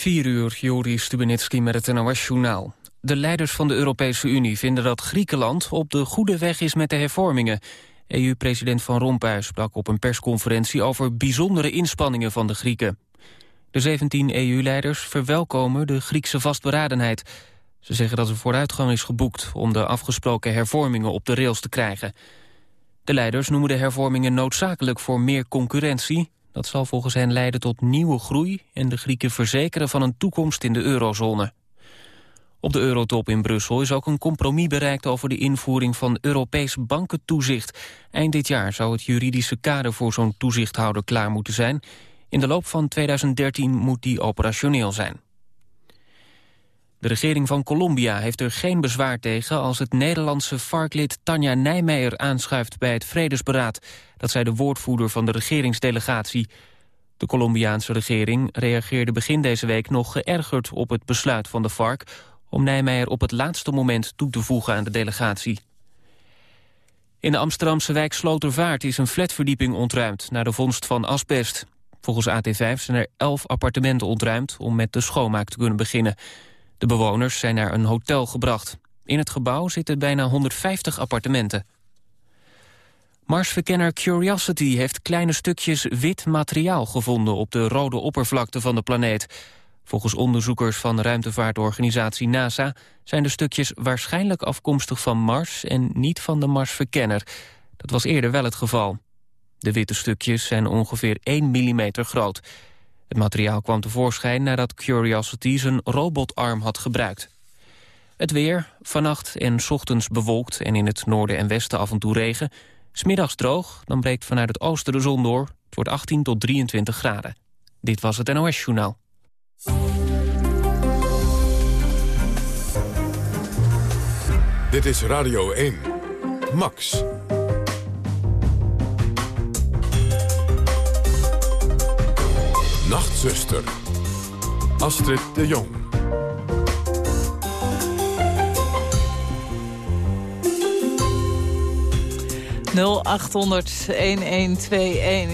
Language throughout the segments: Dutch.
4 uur, Joris Stubenitski met het NOS-journaal. De leiders van de Europese Unie vinden dat Griekenland op de goede weg is met de hervormingen. EU-president Van Rompuy sprak op een persconferentie over bijzondere inspanningen van de Grieken. De 17 EU-leiders verwelkomen de Griekse vastberadenheid. Ze zeggen dat er vooruitgang is geboekt om de afgesproken hervormingen op de rails te krijgen. De leiders noemen de hervormingen noodzakelijk voor meer concurrentie, dat zal volgens hen leiden tot nieuwe groei... en de Grieken verzekeren van een toekomst in de eurozone. Op de eurotop in Brussel is ook een compromis bereikt... over de invoering van Europees bankentoezicht. Eind dit jaar zou het juridische kader voor zo'n toezichthouder klaar moeten zijn. In de loop van 2013 moet die operationeel zijn. De regering van Colombia heeft er geen bezwaar tegen... als het Nederlandse varklid Tanja Nijmeijer aanschuift bij het Vredesberaad. Dat zei de woordvoerder van de regeringsdelegatie. De Colombiaanse regering reageerde begin deze week nog geërgerd op het besluit van de FARC... om Nijmeijer op het laatste moment toe te voegen aan de delegatie. In de Amsterdamse wijk Slotervaart is een flatverdieping ontruimd... naar de vondst van asbest. Volgens AT5 zijn er elf appartementen ontruimd om met de schoonmaak te kunnen beginnen... De bewoners zijn naar een hotel gebracht. In het gebouw zitten bijna 150 appartementen. Marsverkenner Curiosity heeft kleine stukjes wit materiaal gevonden... op de rode oppervlakte van de planeet. Volgens onderzoekers van de ruimtevaartorganisatie NASA... zijn de stukjes waarschijnlijk afkomstig van Mars... en niet van de Marsverkenner. Dat was eerder wel het geval. De witte stukjes zijn ongeveer 1 mm groot... Het materiaal kwam tevoorschijn nadat Curiosity zijn robotarm had gebruikt. Het weer, vannacht en ochtends bewolkt en in het noorden en westen af en toe regen. Smiddags droog, dan breekt vanuit het oosten de zon door. Het wordt 18 tot 23 graden. Dit was het NOS Journaal. Dit is Radio 1. Max. Nachtzuster. Astrid de Jong. 0800-1121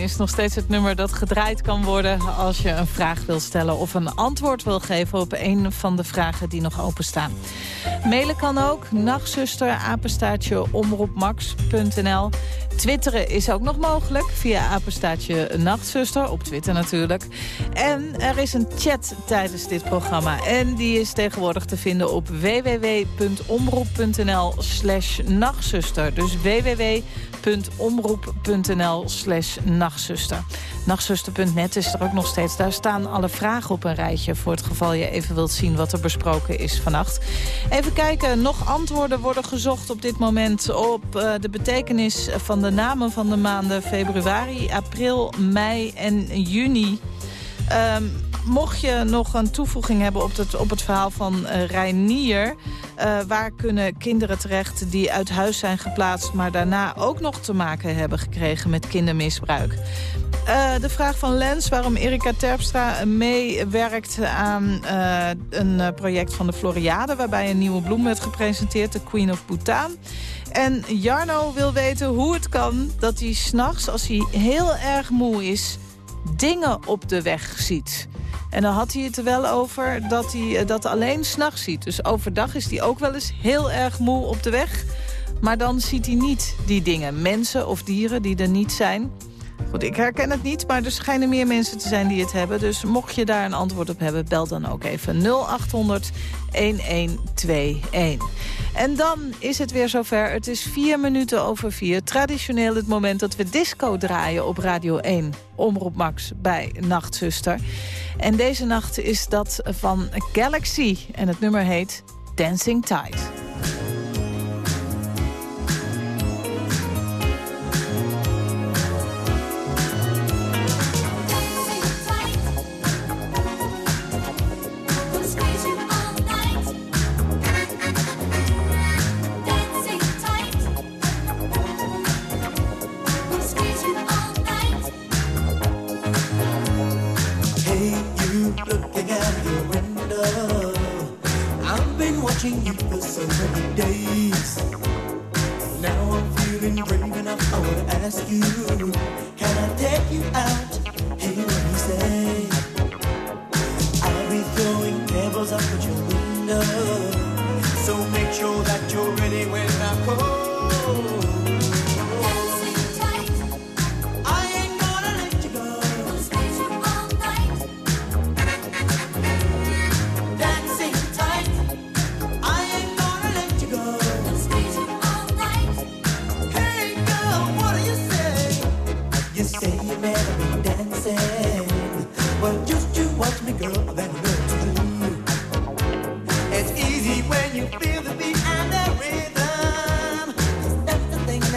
is nog steeds het nummer dat gedraaid kan worden... als je een vraag wil stellen of een antwoord wil geven... op een van de vragen die nog openstaan. Mailen kan ook, nachtzuster, apenstaartje, omroepmax.nl. Twitteren is ook nog mogelijk via apenstaartje Nachtzuster, op Twitter natuurlijk. En er is een chat tijdens dit programma. En die is tegenwoordig te vinden op www.omroep.nl slash nachtzuster. Dus www.omroep.nl slash nachtzuster. Nachtzuster.net is er ook nog steeds. Daar staan alle vragen op een rijtje... voor het geval je even wilt zien wat er besproken is vannacht. Even kijken, nog antwoorden worden gezocht op dit moment... op uh, de betekenis van de namen van de maanden februari, april, mei en juni... Um, mocht je nog een toevoeging hebben op het, op het verhaal van uh, Reinier... Uh, waar kunnen kinderen terecht die uit huis zijn geplaatst... maar daarna ook nog te maken hebben gekregen met kindermisbruik? Uh, de vraag van Lens, waarom Erika Terpstra meewerkt aan een project van de Floriade... waarbij een nieuwe bloem werd gepresenteerd, de Queen of Bhutan. En Jarno wil weten hoe het kan dat hij s'nachts, als hij heel erg moe is... dingen op de weg ziet. En dan had hij het er wel over dat hij dat alleen s'nachts ziet. Dus overdag is hij ook wel eens heel erg moe op de weg... Maar dan ziet hij niet die dingen. Mensen of dieren die er niet zijn. Goed, ik herken het niet, maar er schijnen meer mensen te zijn die het hebben. Dus mocht je daar een antwoord op hebben, bel dan ook even 0800 1121. En dan is het weer zover. Het is vier minuten over vier. Traditioneel het moment dat we disco draaien op Radio 1. Omroep Max bij Nachtzuster. En deze nacht is dat van Galaxy. En het nummer heet Dancing Tide.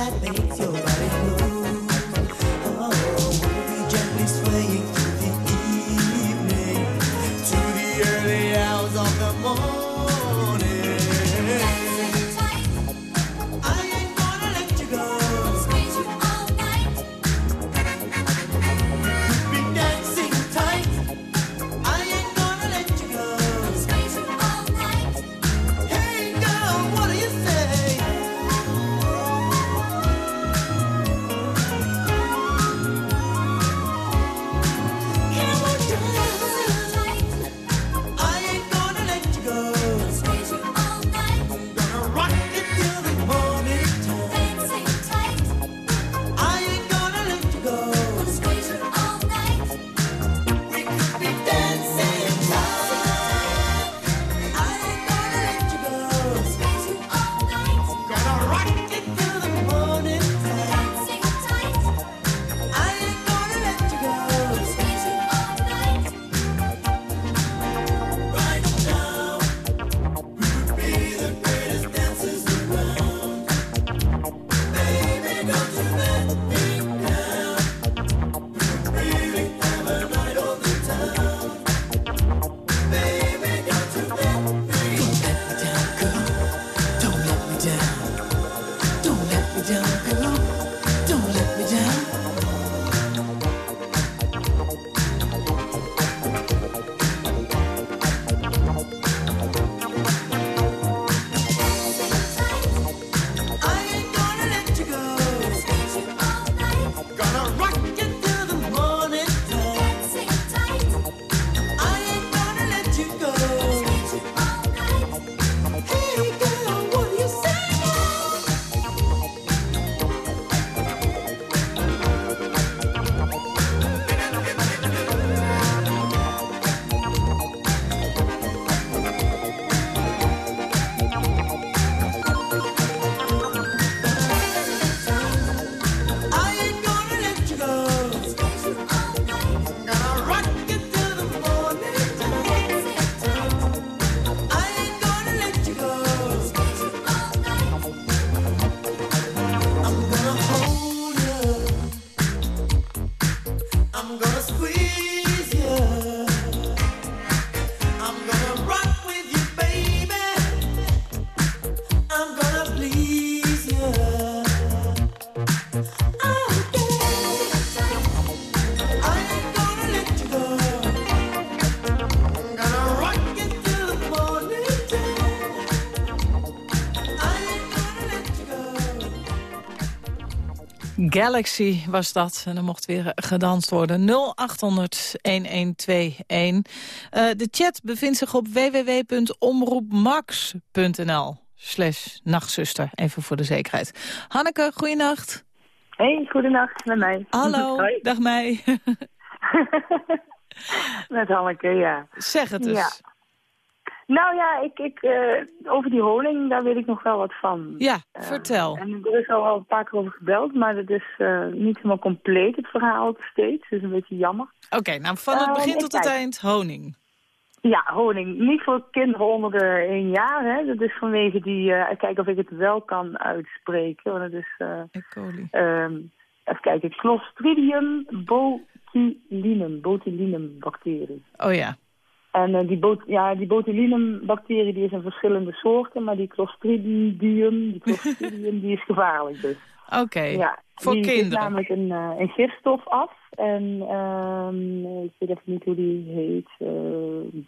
right there. Galaxy was dat. En er mocht weer gedanst worden. 0800-1121. Uh, de chat bevindt zich op www.omroepmax.nl. Slash nachtzuster, even voor de zekerheid. Hanneke, goeienacht. Hey, goedenacht, met mij. Hallo, dag mij. met Hanneke, ja. Zeg het eens. Ja. Nou ja, ik, ik, uh, over die honing, daar weet ik nog wel wat van. Ja, uh, vertel. En er is al wel een paar keer over gebeld, maar het is uh, niet helemaal compleet, het verhaal steeds. Dus een beetje jammer. Oké, okay, nou van het begin tot het eind, honing. Ja, honing. Niet voor kinderen onder de één jaar. Hè. Dat is vanwege die... Kijken of ik het wel kan uitspreken. Want het is... E. coli. Um, even kijken. Clostridium botulinum. Botulinum bacterie. Oh ja. En uh, die, bot ja, die botulinum-bacterie die is in verschillende soorten, maar die Clostridium, die, Clostridium, die is gevaarlijk dus. Oké, okay. ja, voor die kinderen. Die namelijk een, uh, een gifstof af. En um, ik weet even niet hoe die heet. Uh,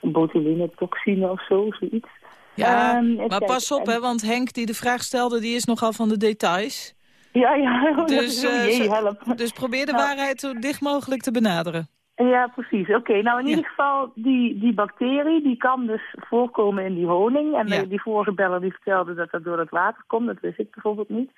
botulinetoxine of zo, zoiets. Ja, um, maar pas op, hè, want Henk die de vraag stelde, die is nogal van de details. Ja, ja. Dus, uh, jee, help. dus probeer de waarheid zo dicht mogelijk te benaderen. Ja, precies. Oké, okay, nou in ja. ieder geval, die, die bacterie die kan dus voorkomen in die honing. En ja. die vorige beller die vertelde dat dat door het water komt, dat wist ik bijvoorbeeld niet.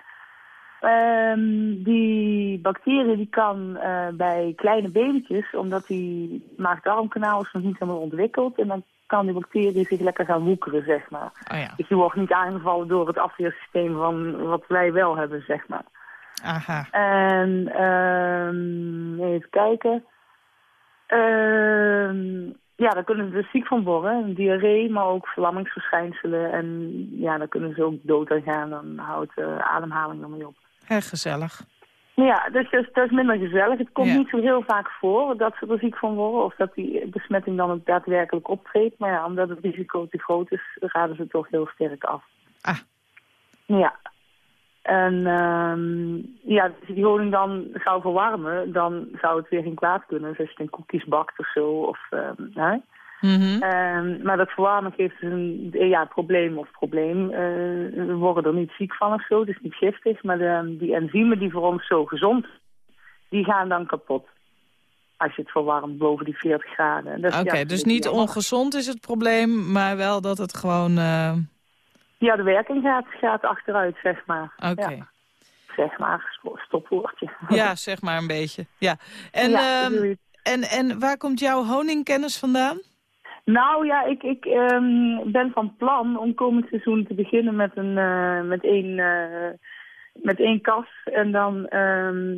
Um, die bacterie die kan uh, bij kleine babytjes, omdat die maag-darmkanaal is nog niet helemaal ontwikkeld. En dan kan die bacterie zich lekker gaan woekeren, zeg maar. Oh ja. Dus die wordt niet aangevallen door het afweersysteem van wat wij wel hebben, zeg maar. Aha. En um, even kijken. Uh, ja, daar kunnen ze dus ziek van worden. Diarree, maar ook verlammingsverschijnselen. En ja, daar kunnen ze ook dood aan gaan. Dan houdt de ademhaling ermee op. Erg gezellig. Ja, dus dat is, dat is minder gezellig. Het komt Ja. niet zo heel vaak voor dat ze er ziek van worden of dat die besmetting dan ook daadwerkelijk optreedt. Maar ja, omdat het risico te groot is, raden ze toch heel sterk af. Ah. Ja. En ehm, ja, als je die honing dan zou verwarmen, dan zou het weer geen kwaad kunnen. Dus als je het in koekjes bakt of zo. Of, ehm, hè? Mhm. Ehm, maar dat verwarmen geeft dus een ja, probleem of probleem. Eh, we worden er niet ziek van of zo, het is niet giftig. Maar de, die enzymen die voor ons zo gezond zijn, die gaan dan kapot. Als je het verwarmt boven die 40 graden. Oké, ja, dus niet jammer. ongezond is het probleem, maar wel dat het gewoon... eh, Ja, de werking gaat, gaat achteruit, zeg maar. Oké. Ja, zeg maar, sto- stopwoordje. Ja, zeg maar een beetje. Ja. En, Ja, ehm, en, en waar komt jouw honingkennis vandaan? Nou ja, ik, ik ehm, ben van plan om komend seizoen te beginnen met, een, eh, met, één, eh, met één kas. En dan ehm,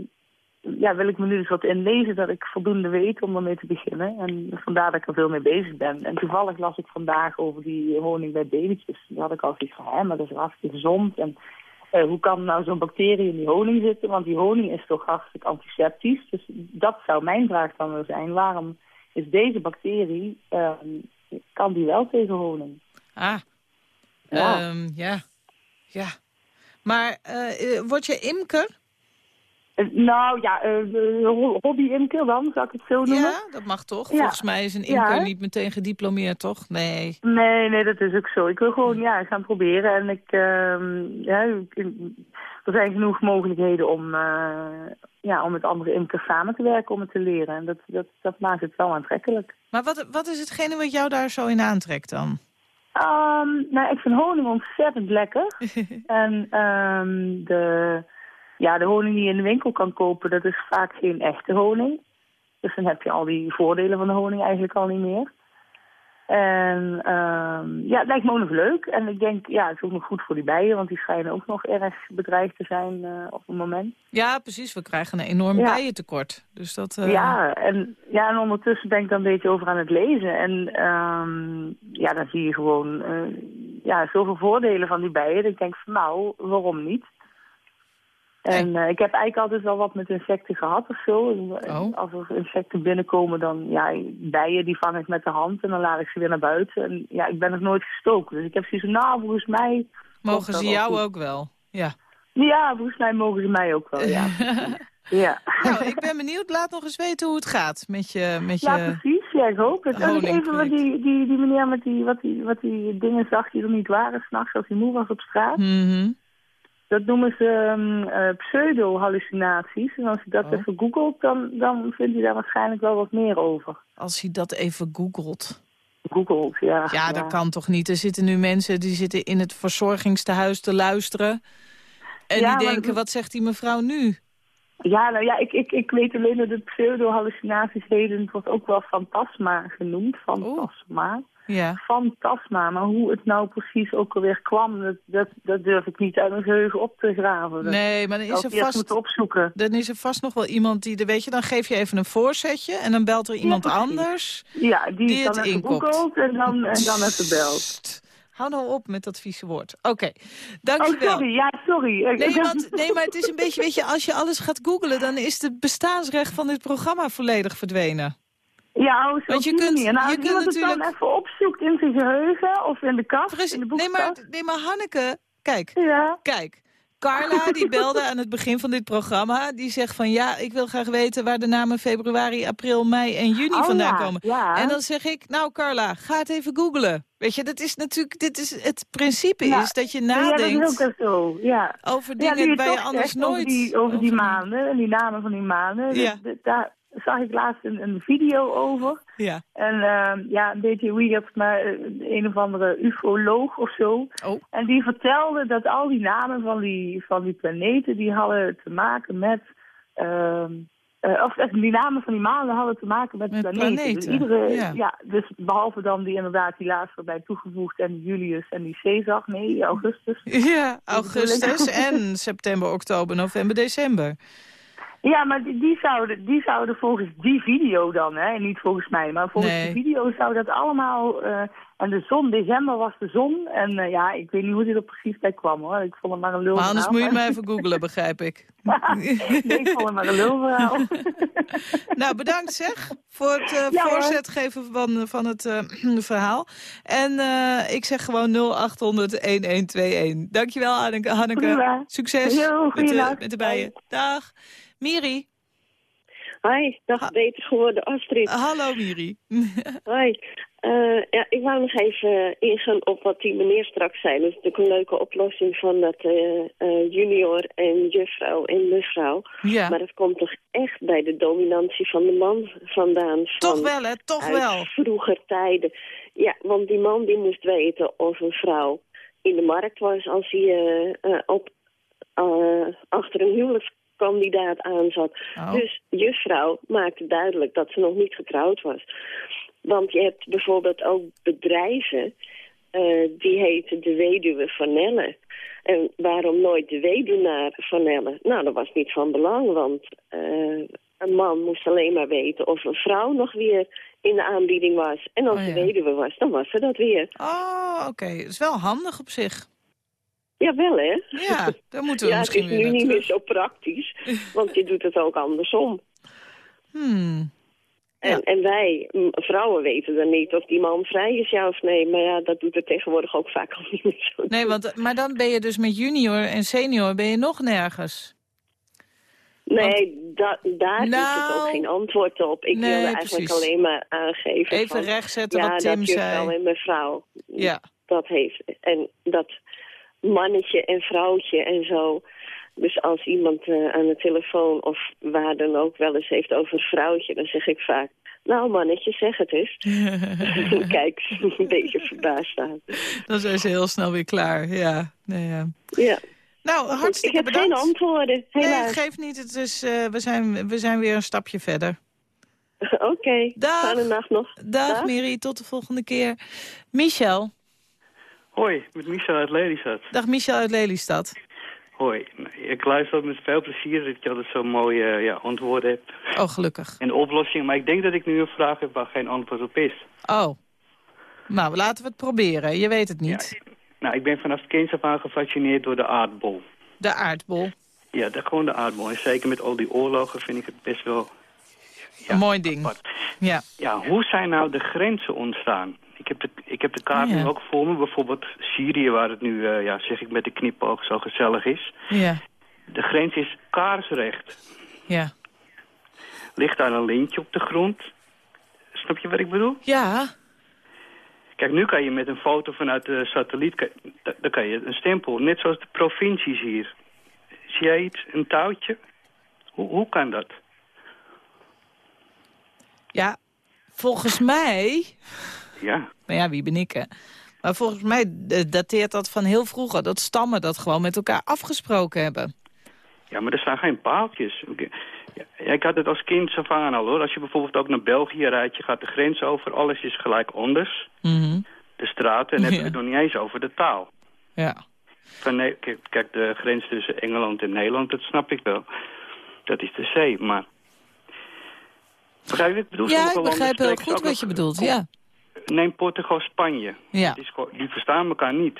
ja, wil ik me nu dus wat inlezen dat ik voldoende weet om ermee te beginnen. En vandaar dat ik er veel mee bezig ben. En toevallig las ik vandaag over die honing bij babytjes. Daar had ik al zoiets van, hè, maar dat is hartstikke gezond. En eh, hoe kan nou zo'n bacterie in die honing zitten? Want die honing is toch hartstikke antiseptisch. Dus dat zou mijn vraag dan wel zijn. Waarom is deze bacterie, ehm, kan die wel tegen honing? Ah, Ja. ja. ja. ja. Maar eh, eh, word je imker? Eh, nou ja, eh, ho- hobby-imker dan, zou ik het zo noemen? Ja, dat mag toch? Ja. Volgens mij is een imker niet meteen gediplomeerd, toch? Nee. Nee, nee, dat is ook zo. Ik wil gewoon ja, gaan proberen. En ik, ehm, ja, er zijn genoeg mogelijkheden om, eh, ja, om met andere imkers samen te werken, om het te leren. En dat, dat, dat maakt het wel aantrekkelijk. Maar wat, wat is hetgene wat jou daar zo in aantrekt dan? Ehm, nou, ik vind honing ontzettend lekker. en ehm, de, ja, de honing die je in de winkel kan kopen, dat is vaak geen echte honing. Dus dan heb je al die voordelen van de honing eigenlijk al niet meer. En ehm, ja, het lijkt me ook nog leuk. En ik denk, ja, het is ook nog goed voor die bijen, want die schijnen ook nog erg bedreigd te zijn eh, op het moment. Ja, precies. We krijgen een enorm Ja. bijentekort. Dus dat... eh, Ja, en, ja, en ondertussen ben ik dan een beetje over aan het lezen. En ehm, ja, dan zie je gewoon eh, ja, zoveel voordelen van die bijen. Dat ik denk van nou, waarom niet? En eh, ik heb eigenlijk altijd wel wat met insecten gehad of zo. En, Oh. Als er insecten binnenkomen, dan ja, bijen die vang ik met de hand en dan laat ik ze weer naar buiten. En ja, ik ben nog nooit gestoken. Dus ik heb zoiets van, nou, volgens mij... Mogen ze jou ook wel? Ja. Ja, volgens mij mogen ze mij ook wel, ja. ja. nou, ik ben benieuwd. Laat nog eens weten hoe het gaat met je... Met Ja, je... precies. Ja, ik hoop het. En ik even wat die, die, die meneer met die, wat die, wat die dingen zag die er niet waren s'nachts als hij moe was op straat. Mhm. Dat noemen ze eh, pseudo-hallucinaties. En als je dat Oh. even googelt, dan, dan vindt hij daar waarschijnlijk wel wat meer over. Als hij dat even googelt. Googelt, ja. Ja, dat kan toch niet? Er zitten nu mensen die zitten in het verzorgingstehuis te luisteren. En Ja, die maar- denken, wat zegt die mevrouw nu? Ja, nou ja, ik, ik, ik weet alleen dat de pseudo-hallucinaties heden, het wordt ook wel fantasma genoemd. Fantasma. Ja. Fantasma, maar hoe het nou precies ook alweer kwam, dat, dat, dat durf ik niet uit mijn geheugen op te graven. Dat Nee, maar dan is er vast... opzoeken. Dan is er vast nog wel iemand die, weet je, dan geef je even een voorzetje en dan belt er iemand anders. Ja, die, Die dan het even inkopt. googelt en dan, en dan even belt. Hou nou op met dat vieze woord. Oké, Oh, dankjewel. sorry. Ja, sorry. Nee, want, nee, maar het is een beetje, weet je, als je alles gaat googlen... dan is het bestaansrecht van dit programma volledig verdwenen. Ja, oh, zo Want je kunt-. Nou, je kunt het dan natuurlijk- even opzoekt in zijn geheugen of in de kast, Precies. in de Nee maar, nee, maar Hanneke, kijk, Ja, kijk. Carla, die belde aan het begin van dit programma. Die zegt van, ja, ik wil graag weten waar de namen februari, april, mei en juni Oh, vandaan ja, komen. ja. En dan zeg ik, nou Carla, ga het even googlen. Weet je, dat is natuurlijk, dit is, het principe Ja. is dat je ja, dat is nadenkt ook wel zo. Ja. over dingen waar je anders zegt nooit... Over die, over die maanden en die namen van die maanden. Ja. Dus, daar zag ik laatst een, een video over. Ja. En ehm, ja, een beetje weird, maar eh, een of andere ufoloog of zo. Oh. En die vertelde dat al die namen van die, van die planeten, die hadden te maken met... ehm, eh, of die namen van die maanden hadden te maken met, Met planeten. Dus, iedere, ja. ja. dus behalve dan die inderdaad die laatste erbij toegevoegd en Julius en die Caesar, nee, Augustus. Ja, augustus en september, oktober, november, december. Ja, maar die, die, zouden, die zouden volgens die video dan, hè, niet volgens mij, maar volgens Nee. die video zou dat allemaal... eh, en de zon, december was de zon. En eh, ja, ik weet niet hoe dit er precies bij kwam hoor. Ik vond het maar een lul Maar anders moet je maar even googlen, begrijp ik. nee, ik vond het maar een lulverhaal. Nou, bedankt zeg voor het eh, Ja, voorzet geven van, van het verhaal. En ik zeg gewoon 0800-1121. Dankjewel, Hanneke. Succes Jo, met, de, met de bijen. Dag. Miri. Hi, dag beter geworden Astrid. Hallo, Miri. Hoi. Eh, ja, ik wou nog even ingaan op wat die meneer straks zei. Dat is natuurlijk een leuke oplossing van dat eh, eh, junior en juffrouw en mevrouw. ja, Maar dat komt toch echt bij de dominantie van de man vandaan. toch van wel, hè? Toch uit wel. vroeger tijden. Ja, want die man die moest weten of een vrouw in de markt was als hij eh, eh, op, eh, achter een huwelijkskandidaat aan zat. Oh. Dus juffrouw maakte duidelijk dat ze nog niet getrouwd was. Want je hebt bijvoorbeeld ook bedrijven eh, die heten de weduwe van Nelle. En waarom nooit de weduwnaar van Nelle? Nou, dat was niet van belang, want eh, een man moest alleen maar weten of een vrouw nog weer in de aanbieding was. En als Oh, ja. de weduwe was, dan was ze dat weer. Oh, oké. Dat is wel handig op zich. Jawel, hè? Ja, daar moeten we ja, het misschien is weer nu naar niet meer zo praktisch, want je doet het ook andersom. Hmm. En, Ja. en wij, vrouwen, weten dan niet of die man vrij is, ja of nee. Maar ja, dat doet er tegenwoordig ook vaak al niet meer zo. Nee, want, maar dan ben je dus met junior en senior ben je nog nergens. Nee, da- daar is het Nou, ook geen antwoord op. Ik nee, wilde eigenlijk precies. alleen maar aangeven Even van, rechtzetten ja, wat Tim dat juffrouw zei. en mevrouw, Ja. dat heeft. En dat mannetje en vrouwtje en zo. Dus als iemand eh, aan de telefoon of waar dan ook wel eens heeft over vrouwtje, dan zeg ik vaak, nou mannetje, zeg het eens. Kijk, een beetje verbaasd aan. Dan zijn ze heel snel weer klaar. Ja, nee, ja. Ja. Nou, ik hartstikke heb bedankt. geen antwoorden, Nee, helaas. geeft niet. Het is, eh, we, zijn, we zijn weer een stapje verder. Oké, Dag. fijne nacht nog. Dag, Dag. Miri, tot de volgende keer. Michel. Hoi, met Michel uit Lelystad. Dag Michel uit Lelystad. Hoi, ik luister met veel plezier dat je altijd zo'n mooie eh, ja, antwoorden hebt Oh, gelukkig. en oplossingen. Maar ik denk dat ik nu een vraag heb waar geen antwoord op is. Oh. Nou, laten we het proberen. Je weet het niet. Nou, ik ben vanaf het kind af aan gefascineerd door de aardbol. De aardbol. Ja, de, gewoon de aardbol. En zeker met al die oorlogen vind ik het best wel... Ja, Een mooi ding. apart. Ja. Ja, hoe zijn nou de grenzen ontstaan? Ik heb de, ik heb de kaart Ja. nu ook voor me. Bijvoorbeeld Syrië, waar het nu, eh, ja, zeg ik met de knipoog, zo gezellig is. Ja. De grens is kaarsrecht. Ja. Ligt daar een lintje op de grond? Snap je wat ik bedoel? Ja. Kijk, nu kan je met een foto vanuit de satelliet, kan- dan kan je een stempel, net zoals de provincies hier. Zie jij iets, een touwtje? Hoe, hoe kan dat? Ja. Volgens mij... Ja, Maar ja, wie ben ik, hè? Maar volgens mij eh, dateert dat van heel vroeger. Dat stammen dat gewoon met elkaar afgesproken hebben. ja maar er staan geen paaltjes. Ja, ik had het als kind zo aan al hoor. Als je bijvoorbeeld ook naar België rijdt, je gaat de grens over, alles is gelijk anders. Mhm. De straten, en dan heb je het nog niet eens over de taal. Ja. Van, nee, kijk, de grens tussen Engeland en Nederland, dat snap ik wel. Dat is de zee, maar... Begrijp ik bedoel? Ja, ik begrijp heel goed wat je bedoelt. Ja. Neem Portugal, Spanje. Ja. Die verstaan elkaar niet.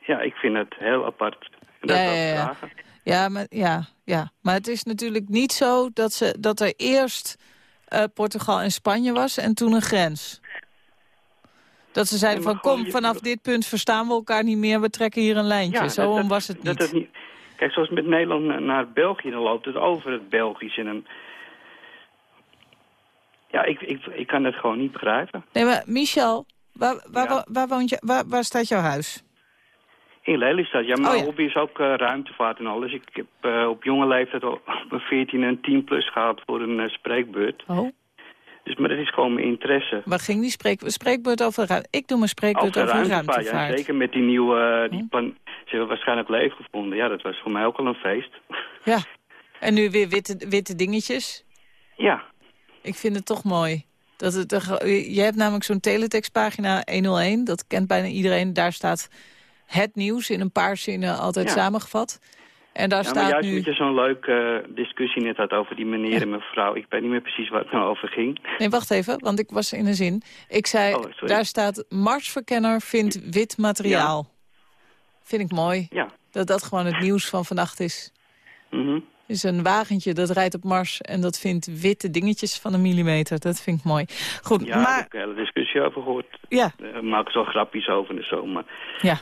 Ja, ik vind het heel apart. Dat Ja, ja, ja. maar, ja, ja, maar het is natuurlijk niet zo dat, ze, dat er eerst eh, Portugal en Spanje was en toen een grens. Dat ze zeiden van kom, vanaf dit punt verstaan we elkaar niet meer, we trekken hier een lijntje. Ja, zo dat- om dat- was het dat niet. Kijk, zoals met Nederland na- naar België, dan loopt het over het Belgisch. En een... Ja, ik, ik, ik kan het gewoon niet begrijpen. Nee, maar Michel, waar, waar, Ja. waar, woont je, waar, waar staat jouw huis? In Lelystad, ja, mijn Oh, ja. hobby is ook eh, ruimtevaart en alles. Ik heb eh, op jonge leeftijd al op een 14 en 10 plus gehad voor een eh, spreekbeurt. Oh, Dus, maar dat is gewoon mijn interesse. waar ging die spreek, spreekbeurt over? ruim- Ik doe mijn spreekbeurt Over over ruimtevaart, ja, ruimtevaart. zeker met die nieuwe, die Hm. plan, ze hebben waarschijnlijk leven gevonden. Ja, dat was voor mij ook al een feest. Ja, en nu weer witte, witte dingetjes. ja, Ik vind het toch mooi. Dat het, je hebt namelijk zo'n teletextpagina 101. Dat kent bijna iedereen. Daar staat het nieuws in een paar zinnen altijd Ja. samengevat. En daar Ja, staat juist nu... dat je zo'n leuke eh, discussie net had over die meneer en mevrouw. Ik weet niet meer precies waar het nou over ging. Nee, wacht even, want ik was in een zin. Ik zei, Oh, daar staat... Marsverkenner vindt wit materiaal. Vind ik mooi. Ja. Dat dat gewoon het nieuws van vannacht is. Mhm. Is een wagentje dat rijdt op Mars en dat vindt witte dingetjes van een millimeter. Dat vind ik mooi. Goed, Ja, daar maar... heb ik een hele discussie over gehoord. Ja, Daar maken ze al grapjes over en zo. Maar ja.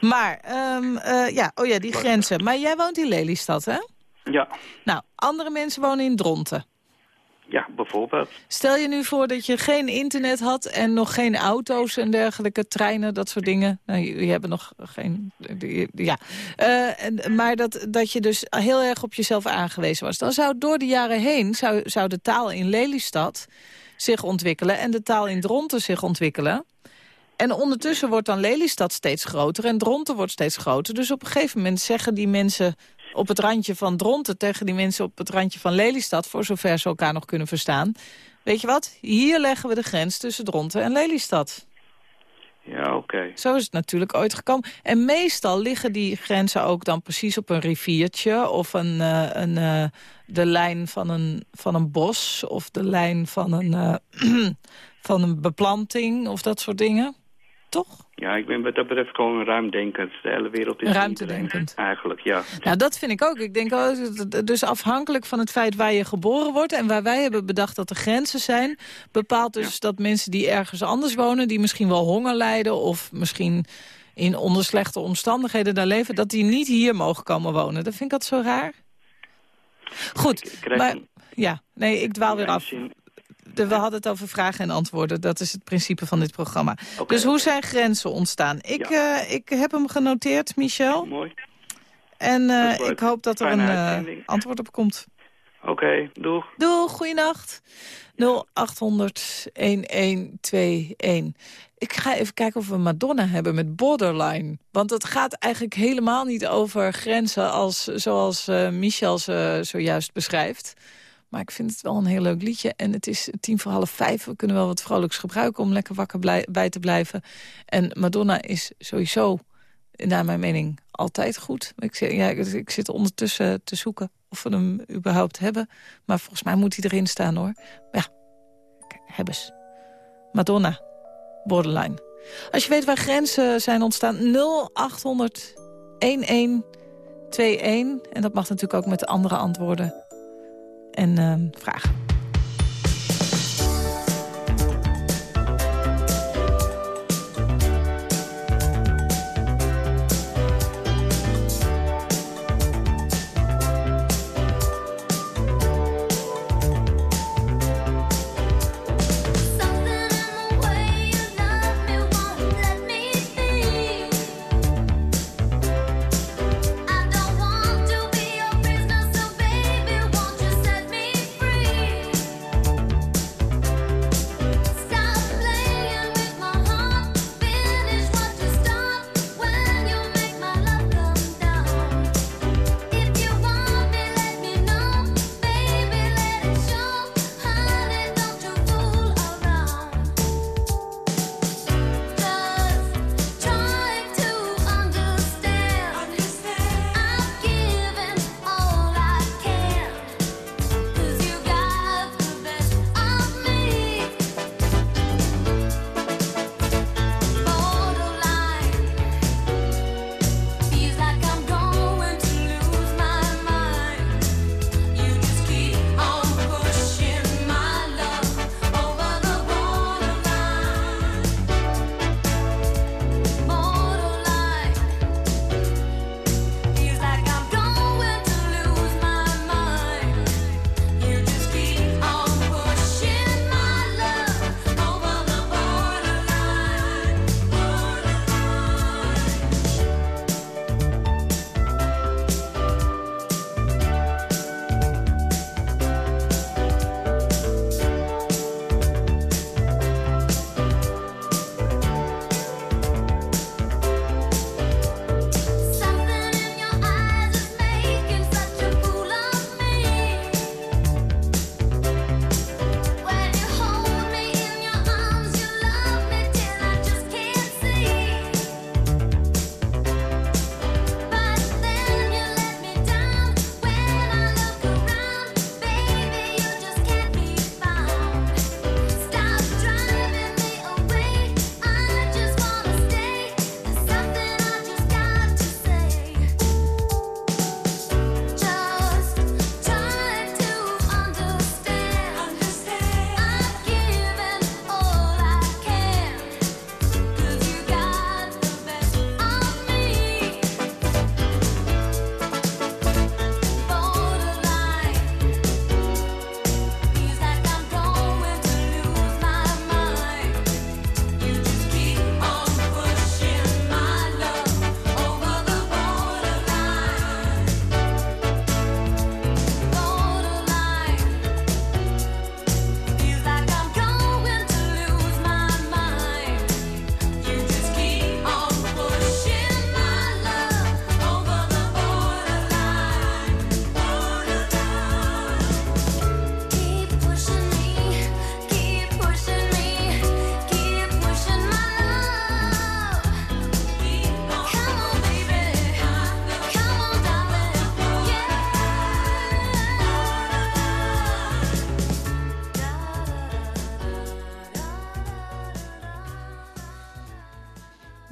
Maar, ehm, eh, ja, oh ja, die grenzen. Maar jij woont in Lelystad, hè? ja, Nou, andere mensen wonen in Dronten. Ja, bijvoorbeeld. Stel je nu voor dat je geen internet had en nog geen auto's en dergelijke, treinen, dat soort dingen. Nou, jullie hebben nog geen... Ja. Eh, maar dat, dat je dus heel erg op jezelf aangewezen was. Dan zou door de jaren heen zou, zou de taal in Lelystad zich ontwikkelen en de taal in Dronten zich ontwikkelen. En ondertussen wordt dan Lelystad steeds groter en Dronten wordt steeds groter. Dus op een gegeven moment zeggen die mensen op het randje van Dronten... tegen die mensen op het randje van Lelystad... voor zover ze elkaar nog kunnen verstaan. Weet je wat? Hier leggen we de grens tussen Dronten en Lelystad. Ja, oké. Zo is het natuurlijk ooit gekomen. En meestal liggen die grenzen ook dan precies op een riviertje... of een, eh, een, eh, de lijn van een, van een bos... of de lijn van een, eh, van een beplanting of dat soort dingen. Toch? Ja, ik ben wat dat betreft gewoon een ruimdenkend. De hele wereld is Ruimtedenkend. Eigenlijk, ja. Nou, dat vind ik ook. Ik denk, oh, dus afhankelijk van het feit waar je geboren wordt... en waar wij hebben bedacht dat er grenzen zijn... bepaalt dus dat mensen die ergens anders wonen... die misschien wel honger lijden of misschien in onderslechte omstandigheden daar leven... dat die niet hier mogen komen wonen. Dat vind ik dat zo raar. Goed, maar een- ja, nee, ik dwaal weer af. zin- De- we hadden het over vragen en antwoorden. Dat is het principe van dit programma. Dus hoe zijn grenzen ontstaan? Ik, eh, ik heb hem genoteerd, Michel. Mooi. En eh, ik hoop dat er Fijne een eh, uitzending. antwoord op komt. Oké, doeg. Doei, goeienacht. 0800 1121. Ik ga even kijken of we Madonna hebben met Borderline. Want het gaat eigenlijk helemaal niet over grenzen... Als, zoals Michel ze zojuist beschrijft. Maar ik vind het wel een heel leuk liedje. En het is tien voor half vijf. We kunnen wel wat vrolijks gebruiken om lekker wakker blij- bij te blijven. En Madonna is sowieso, naar mijn mening, altijd goed. Ik, zit- ja, ik, zit ondertussen te zoeken of we hem überhaupt hebben. Maar volgens mij moet hij erin staan, hoor. Ja, hebben ze. Madonna, Borderline. Als je weet waar grenzen zijn ontstaan, 0800 1121. En dat mag natuurlijk ook met de andere antwoorden en ehm, vragen.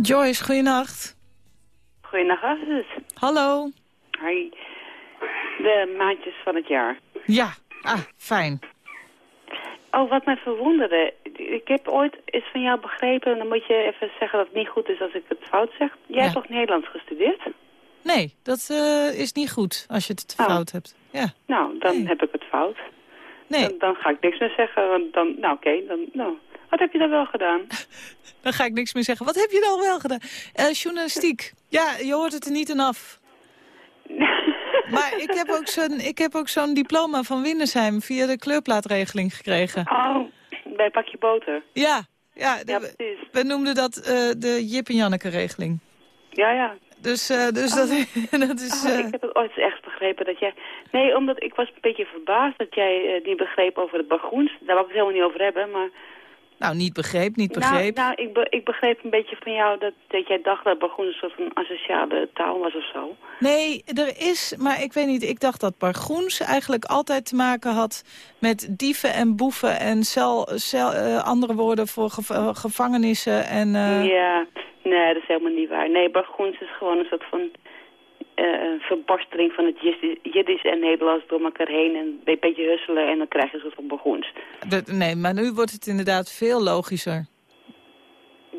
Joyce, goeienacht. Goeiedag, Astrid. Hallo. Hoi. De maandjes van het jaar. Ja, ah, fijn. Oh, wat mij verwonderde. Ik heb ooit eens van jou begrepen... en dan moet je even zeggen dat het niet goed is als ik het fout zeg. Jij Ja. hebt toch Nederlands gestudeerd? Nee, dat eh, is niet goed als je het Oh. fout hebt. Ja, Nou, dan Nee. heb ik het fout. nee, Dan, dan ga ik niks meer zeggen. Want dan, nou, oké, dan... Nou, wat heb je dan wel gedaan? dan ga ik niks meer zeggen. Wat heb je dan wel gedaan? Eh, journalistiek. Ja, je hoort het er niet in af. Maar ik heb ook zo'n ik heb ook zo'n diploma van Windersheim via de kleurplaatregeling gekregen. Oh, bij een pakje boter. Ja, ja, de- Ja, precies. we noemden dat eh, de Jip en Janneke-regeling. Ja, ja. Dus, eh, dus dat, dat is... Oh, ik heb het ooit echt begrepen dat jij... Nee, omdat ik was een beetje verbaasd dat jij niet begreep over het bagoens. Daar wou ik het helemaal niet over hebben, maar... nou, niet begreep, niet begreep. Nou, nou ik, be- ik begreep een beetje van jou dat, dat jij dacht dat bagoens een soort van asociale taal was of zo. Nee, er is, maar ik weet niet, ik dacht dat bargoens eigenlijk altijd te maken had met dieven en boeven en cel, cel, eh, andere woorden voor gev- eh, gevangenissen en... eh, Ja, nee, dat is helemaal niet waar. Nee, bagoens is gewoon een soort van een verbarstering van het Jiddisch- en Nederlands door elkaar heen. En een beetje husselen en dan krijg je een soort van bagoens. dat- nee, maar nu wordt het inderdaad veel logischer.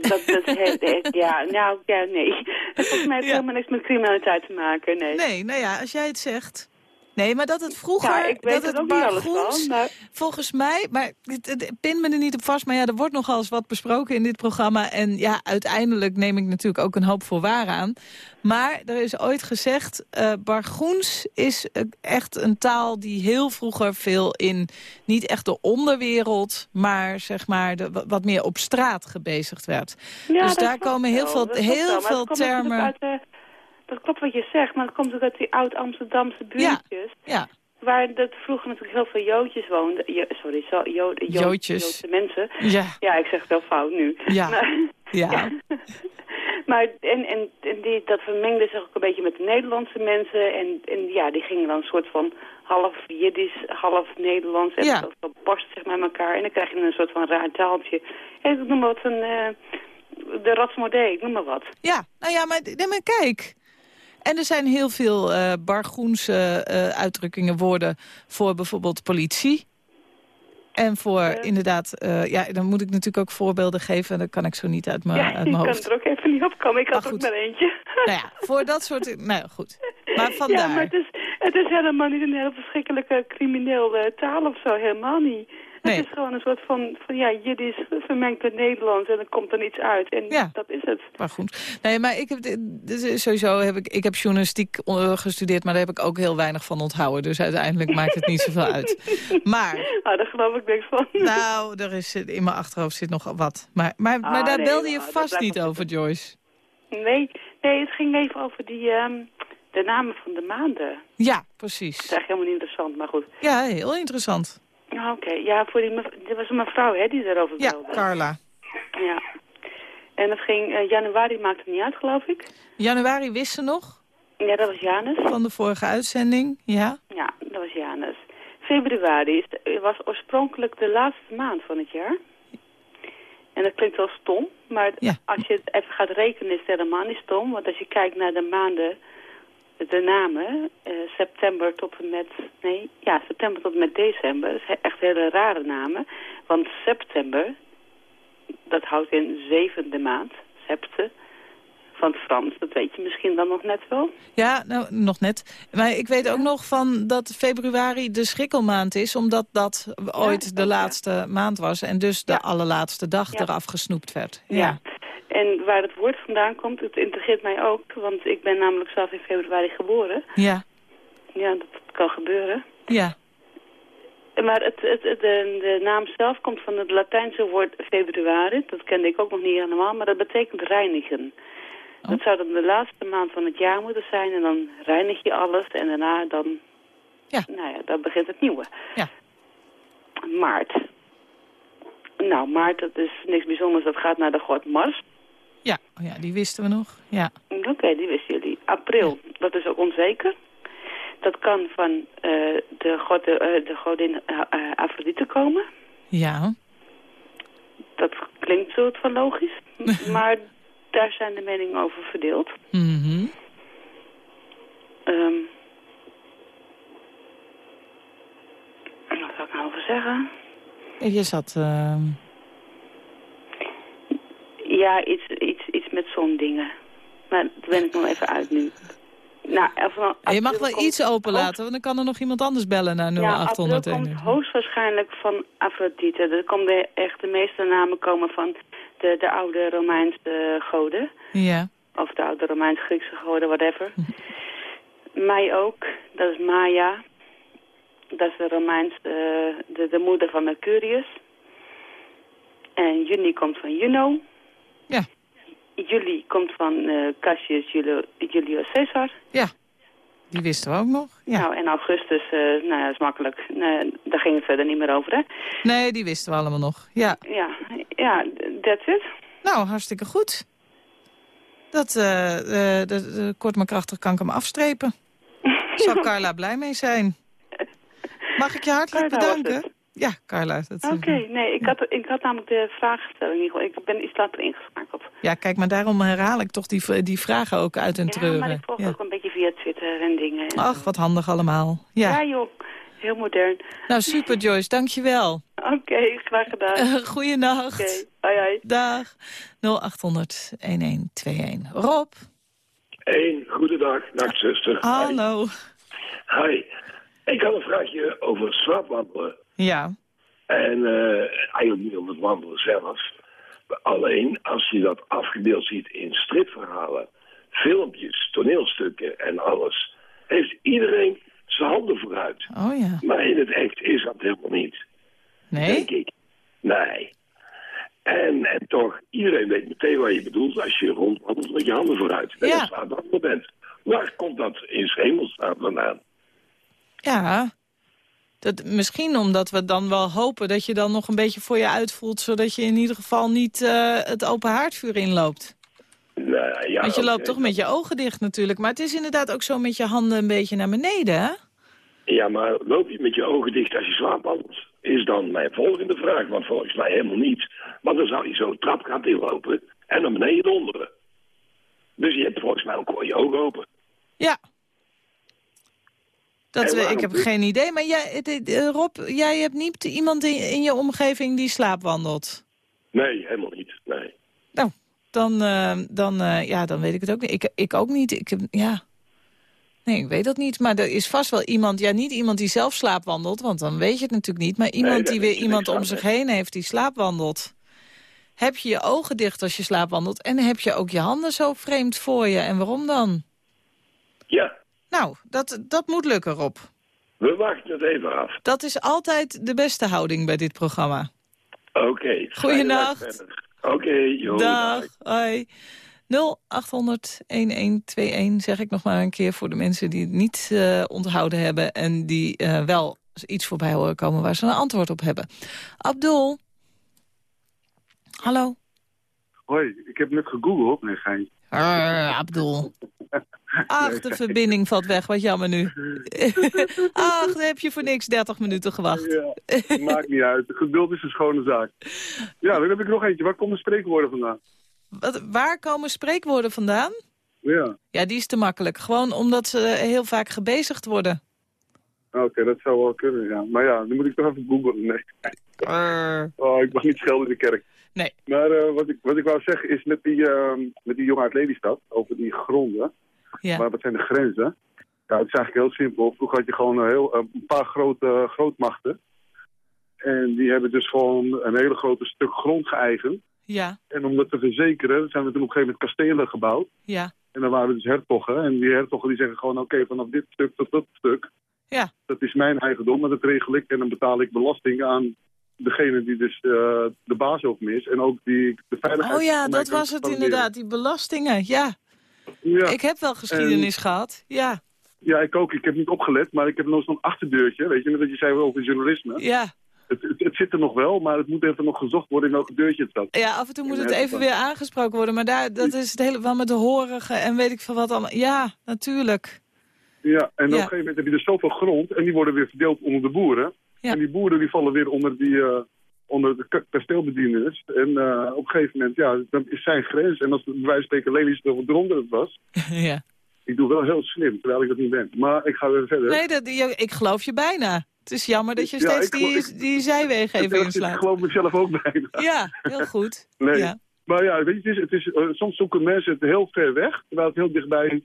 Dat, dat eh, ja, nou, ja, nee. Volgens mij heeft Ja. helemaal niks met criminaliteit te maken, nee. Nee, nou ja, als jij het zegt... Nee, maar dat het vroeger... Ja, ik weet dat het ook niet alles bargoens, van, maar... Volgens mij, maar het, het pin me er niet op vast... maar ja, er wordt nogal eens wat besproken in dit programma... en ja, uiteindelijk neem ik natuurlijk ook een hoop voor waar aan. Maar er is ooit gezegd... eh Bargoens is echt een taal die heel vroeger veel in... niet echt de onderwereld, maar zeg maar de, wa- wat meer op straat gebezigd werd. Ja, Dus daar komen heel wel, veel- heel veel termen. Dat klopt wat je zegt, maar dat komt ook uit die oud-Amsterdamse buurtjes. Ja, Waar dat vroeger natuurlijk heel veel Joodjes woonden. Jo- sorry, zo, jo, jo- Joodjes. Joodse mensen. ja, Ja, ik zeg het wel fout nu. Ja. Maar, ja. maar en, en, en die, dat vermengde zich ook een beetje met de Nederlandse mensen. En, en ja, die gingen dan een soort van half Jiddisch, half Nederlands. En Ja. dat, barst zeg maar elkaar. En dan krijg je een soort van raar taaltje. En ik noem maar wat een... eh, de Ratsmodee, ik noem maar wat. Ja, nou ja, maar, nee, maar kijk. En er zijn heel veel eh bargoense eh, uitdrukkingen, woorden voor bijvoorbeeld politie. En voor inderdaad, eh, ja, dan moet ik natuurlijk ook voorbeelden geven. Dat kan ik zo niet uit mijn, ja, uit ik mijn kan hoofd. er ook even niet opkomen. Ik had Maar ook maar eentje. Nou ja, voor dat soort... Nou goed. Maar vandaar. Ja, maar het is, het is helemaal niet een hele verschrikkelijke crimineel eh, taal of zo. Helemaal niet. Nee. Het is gewoon een soort van, van ja, Jiddisch vermengd met Nederlands en dan komt er iets uit. En Ja. dat is het. Maar goed. Nee, maar ik heb, dit is sowieso heb ik, ik heb journalistiek eh, gestudeerd, maar daar heb ik ook heel weinig van onthouden. Dus uiteindelijk maakt het niet zoveel uit. Maar, Nou, daar geloof ik niks van. nou, er is, in mijn achterhoofd zit nog wat. Maar, maar, maar Ah, daar nee, belde je nou, dat vast niet over, Joyce. Nee, nee, het ging even over die, ehm, de namen van de maanden. Ja, Dat precies. is eigenlijk helemaal niet interessant, maar goed. Ja, heel interessant. Oké, ja, voor die, er was een mevrouw hè, die daarover Ja, belde. Carla. Ja. En dat ging, eh, januari maakte het niet uit, geloof ik. Januari wist ze nog Ja, dat was Janus. van de vorige uitzending. Ja, Ja, dat was Janus. Februari was oorspronkelijk de laatste maand van het jaar. En dat klinkt wel stom, maar Ja. als je het even gaat rekenen is het helemaal niet stom. Want als je kijkt naar de maanden, de namen, eh, september tot en met, nee, ja, september tot en met december. Dat zijn echt hele rare namen. Want september, dat houdt in zevende maand, septe, van het Frans. Dat weet je misschien dan nog net wel. ja nou, nog net. Maar ik weet ook nog van dat februari de schrikkelmaand is... omdat dat ooit de ja. laatste maand was... en dus de allerlaatste dag eraf gesnoept werd. Ja. En waar het woord vandaan komt, het integreert mij ook. Want ik ben namelijk zelf in februari geboren. ja, Ja, dat kan gebeuren. ja. Maar het, het, het- de, de naam zelf komt van het Latijnse woord februari. Dat kende ik ook nog niet helemaal, maar dat betekent reinigen. Oh. Dat zou dan de laatste maand van het jaar moeten zijn. En dan reinig je alles en daarna dan... Ja. Nou ja, dan begint het nieuwe. Ja. Maart. Nou, maart, dat is niks bijzonders. Dat gaat naar de god Mars. Ja, oh ja, die wisten we nog. Ja, Oké, die wisten jullie. April, dat is ook onzeker. Dat kan van eh, de, god, eh, de godin eh, Afrodite komen. ja. Dat klinkt soort van logisch. Maar daar zijn de meningen over verdeeld. Mhm. Ehm wat zou ik nou over zeggen? Je zat... eh, Ja, iets, iets, iets met zondingen. Maar dat ben ik nog even uit nu. Nou, je mag wel komt iets openlaten, want dan kan er nog iemand anders bellen naar Ja, april 0800. komt hoogstwaarschijnlijk van Afrodite. Er komen de, echt de meeste namen komen van de, de oude Romeinse goden. Ja. Of de oude Romeins-Griekse goden, whatever. Mei ook, dat is Maya. Dat is de Romeins, eh, de, de moeder van Mercurius. En juni komt van Juno. Juli komt van eh, Cassius Julio- Julius Caesar. Ja, die wisten we ook nog. Ja. Nou, en augustus, eh, nou ja, is makkelijk. Nee, daar ging het verder niet meer over, hè? Nee, die wisten we allemaal nog. Ja. Ja, ja, that's it. Nou, hartstikke goed. Dat, de- de- kort maar krachtig kan ik hem afstrepen. Zou Carla blij mee zijn. Mag ik je hartelijk bedanken? Ja, Carla. Oké, nee, ik had, ik had namelijk de vraagstelling niet gehoord. Ik ben iets later ingeschakeld. Ja, kijk, maar daarom herhaal ik toch die, die vragen ook uit en Ja, treuren. maar ik volg Ja. ook een beetje via Twitter en dingen. Ach, wat handig allemaal. Ja, Ja. joh, heel modern. Nou, super Joyce, dankjewel. Oké, graag gedaan. Uh, Oké, goeienacht. hoi hoi. Dag. 0800-1121. Rob, Een goedendag, nachtzuster. hallo. Hi. Ik had een vraagje over slaapwandelen. Ja, En eh, eigenlijk niet om het wandelen zelf. Alleen als je dat afgebeeld ziet in stripverhalen, filmpjes, toneelstukken en alles, heeft iedereen zijn handen vooruit. oh ja. Maar in het echt is dat helemaal niet, Nee? denk ik. Nee. En, en toch, iedereen weet meteen wat je bedoelt als je rondwandelt met je handen vooruit. En Ja. slaapwandelen bent. Waar komt dat in hemelsnaam vandaan? Ja. Dat, misschien omdat we dan wel hopen dat je dan nog een beetje voor je uitvoelt... zodat je in ieder geval niet eh, het open haardvuur inloopt. Nou, ja, Want je loopt toch met je ogen dicht natuurlijk. Maar het is inderdaad ook zo met je handen een beetje naar beneden, hè? Ja, maar loop je met je ogen dicht als je slaapwandelt? Is dan mijn volgende vraag, want volgens mij helemaal niet. Want dan zou je zo het trapgat inlopen en naar beneden donderen. Dus je hebt volgens mij ook wel je ogen open. Ja. Dat, we- ik heb niet? geen idee. Maar jij, eh, Rob, jij hebt niet iemand in, in je omgeving die slaapwandelt? Nee, helemaal niet. Nee. Nou, dan, eh, dan, eh, ja, dan weet ik het ook niet. Ik, ik ook niet. Ik heb, ja. Nee, ik weet dat niet. Maar er is vast wel iemand, ja, niet iemand die zelf slaapwandelt, want dan weet je het natuurlijk niet. Maar iemand die weer iemand om zich heen heeft die slaapwandelt. Heb je je ogen dicht als je slaapwandelt en heb je ook je handen zo vreemd voor je. En waarom dan? Ja, Nou, dat, dat moet lukken, Rob. we wachten het even af. Dat is altijd de beste houding bij dit programma. Oké. fijne Goeienacht. nacht verder. Oké, joh. Dag, hoi. 0800-1121 zeg ik nog maar een keer voor de mensen die het niet eh, onthouden hebben... en die eh, wel iets voorbij horen komen waar ze een antwoord op hebben. Abdul. Hallo. Hoi, ik heb net gegoogeld. Nee, geen. Arr, Abdul. Ach, de verbinding valt weg. Wat jammer nu. Ach, dan heb je voor niks 30 minuten gewacht. Ja, maakt niet uit. Geduld is een schone zaak. Ja, dan heb ik nog eentje. Waar komen spreekwoorden vandaan? Wat, waar komen spreekwoorden vandaan? Ja, Ja, die is te makkelijk. Gewoon omdat ze heel vaak gebezigd worden. oké, dat zou wel kunnen, ja. Maar ja, dan moet ik toch even googlen. Nee. Oh, ik mag niet schelden in de kerk. Nee. Maar eh, wat, ik, wat ik wou zeggen is met die, eh, met die jongen uit Lelystad, over die gronden. Ja. Maar wat zijn de grenzen? Ja, het is eigenlijk heel simpel. Vroeger had je gewoon een, heel, een paar grote grootmachten. En die hebben dus gewoon een hele grote stuk grond geëigend. Ja, En om dat te verzekeren zijn we toen op een gegeven moment kastelen gebouwd. ja, En dan waren dus hertoggen. En die hertoggen die zeggen gewoon, oké, vanaf dit stuk tot dat stuk. ja. Dat is mijn eigendom, maar dat regel ik. En dan betaal ik belasting aan degene die dus eh, de baas over me is. En ook die de veiligheid... Oh ja, dat was het inderdaad, die belastingen. Ja, Ja, ik heb wel geschiedenis gehad. Ja, ja, ik ook. Ik heb niet opgelet, maar ik heb nog zo'n achterdeurtje. Weet je, net wat je zei over journalisme. ja. Het, het, het zit er nog wel, maar het moet even nog gezocht worden in welke deurtje het zat. Ja, af en toe moet het even weer aangesproken worden. Maar daar, dat is het helemaal met de horige en weet ik veel wat allemaal. Ja, natuurlijk. Ja, en op een gegeven moment heb je dus zoveel grond en die worden weer verdeeld onder de boeren. Ja. En die boeren die vallen weer onder die, eh, onder de ka- kasteelbedieners. En eh, op een gegeven moment, ja, dan is zijn grens. En als bij wijze van spreken Lelys er eronder het was... ja. Ik doe wel heel slim, terwijl ik dat niet ben. Maar ik ga weer verder. Nee, dat, ik geloof je bijna. Het is jammer dat je steeds ik geloof- die, die zijwegen even ik inslaat. geloof mezelf ook bijna. Ja, heel goed. Nee. Ja. Maar ja, weet je, het is, het is, eh, soms zoeken mensen het heel ver weg, terwijl het heel dichtbij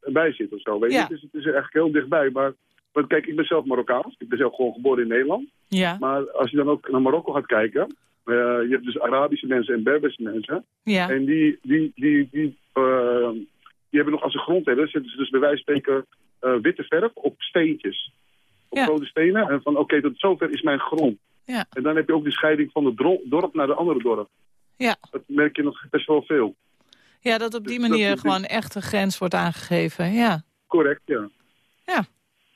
bij zit of zo. Weet je? Ja. Het, is, het is eigenlijk heel dichtbij. Maar, maar kijk, ik ben zelf Marokkaans. Ik ben zelf gewoon geboren in Nederland. Ja, Maar als je dan ook naar Marokko gaat kijken, eh, je hebt dus Arabische mensen en Berberse mensen. ja, En die, die, die, die, eh, die hebben nog als een grondheader, zetten ze dus bij wijze van spreken eh, witte verf op steentjes. Op Ja. grote stenen. En van oké, tot zover is mijn grond. Ja. En dan heb je ook de scheiding van het dorp naar de andere dorp. ja. Dat merk je nog best wel veel. ja, dat op die Dat- manier gewoon echt een grens wordt aangegeven. Ja, Correct, ja.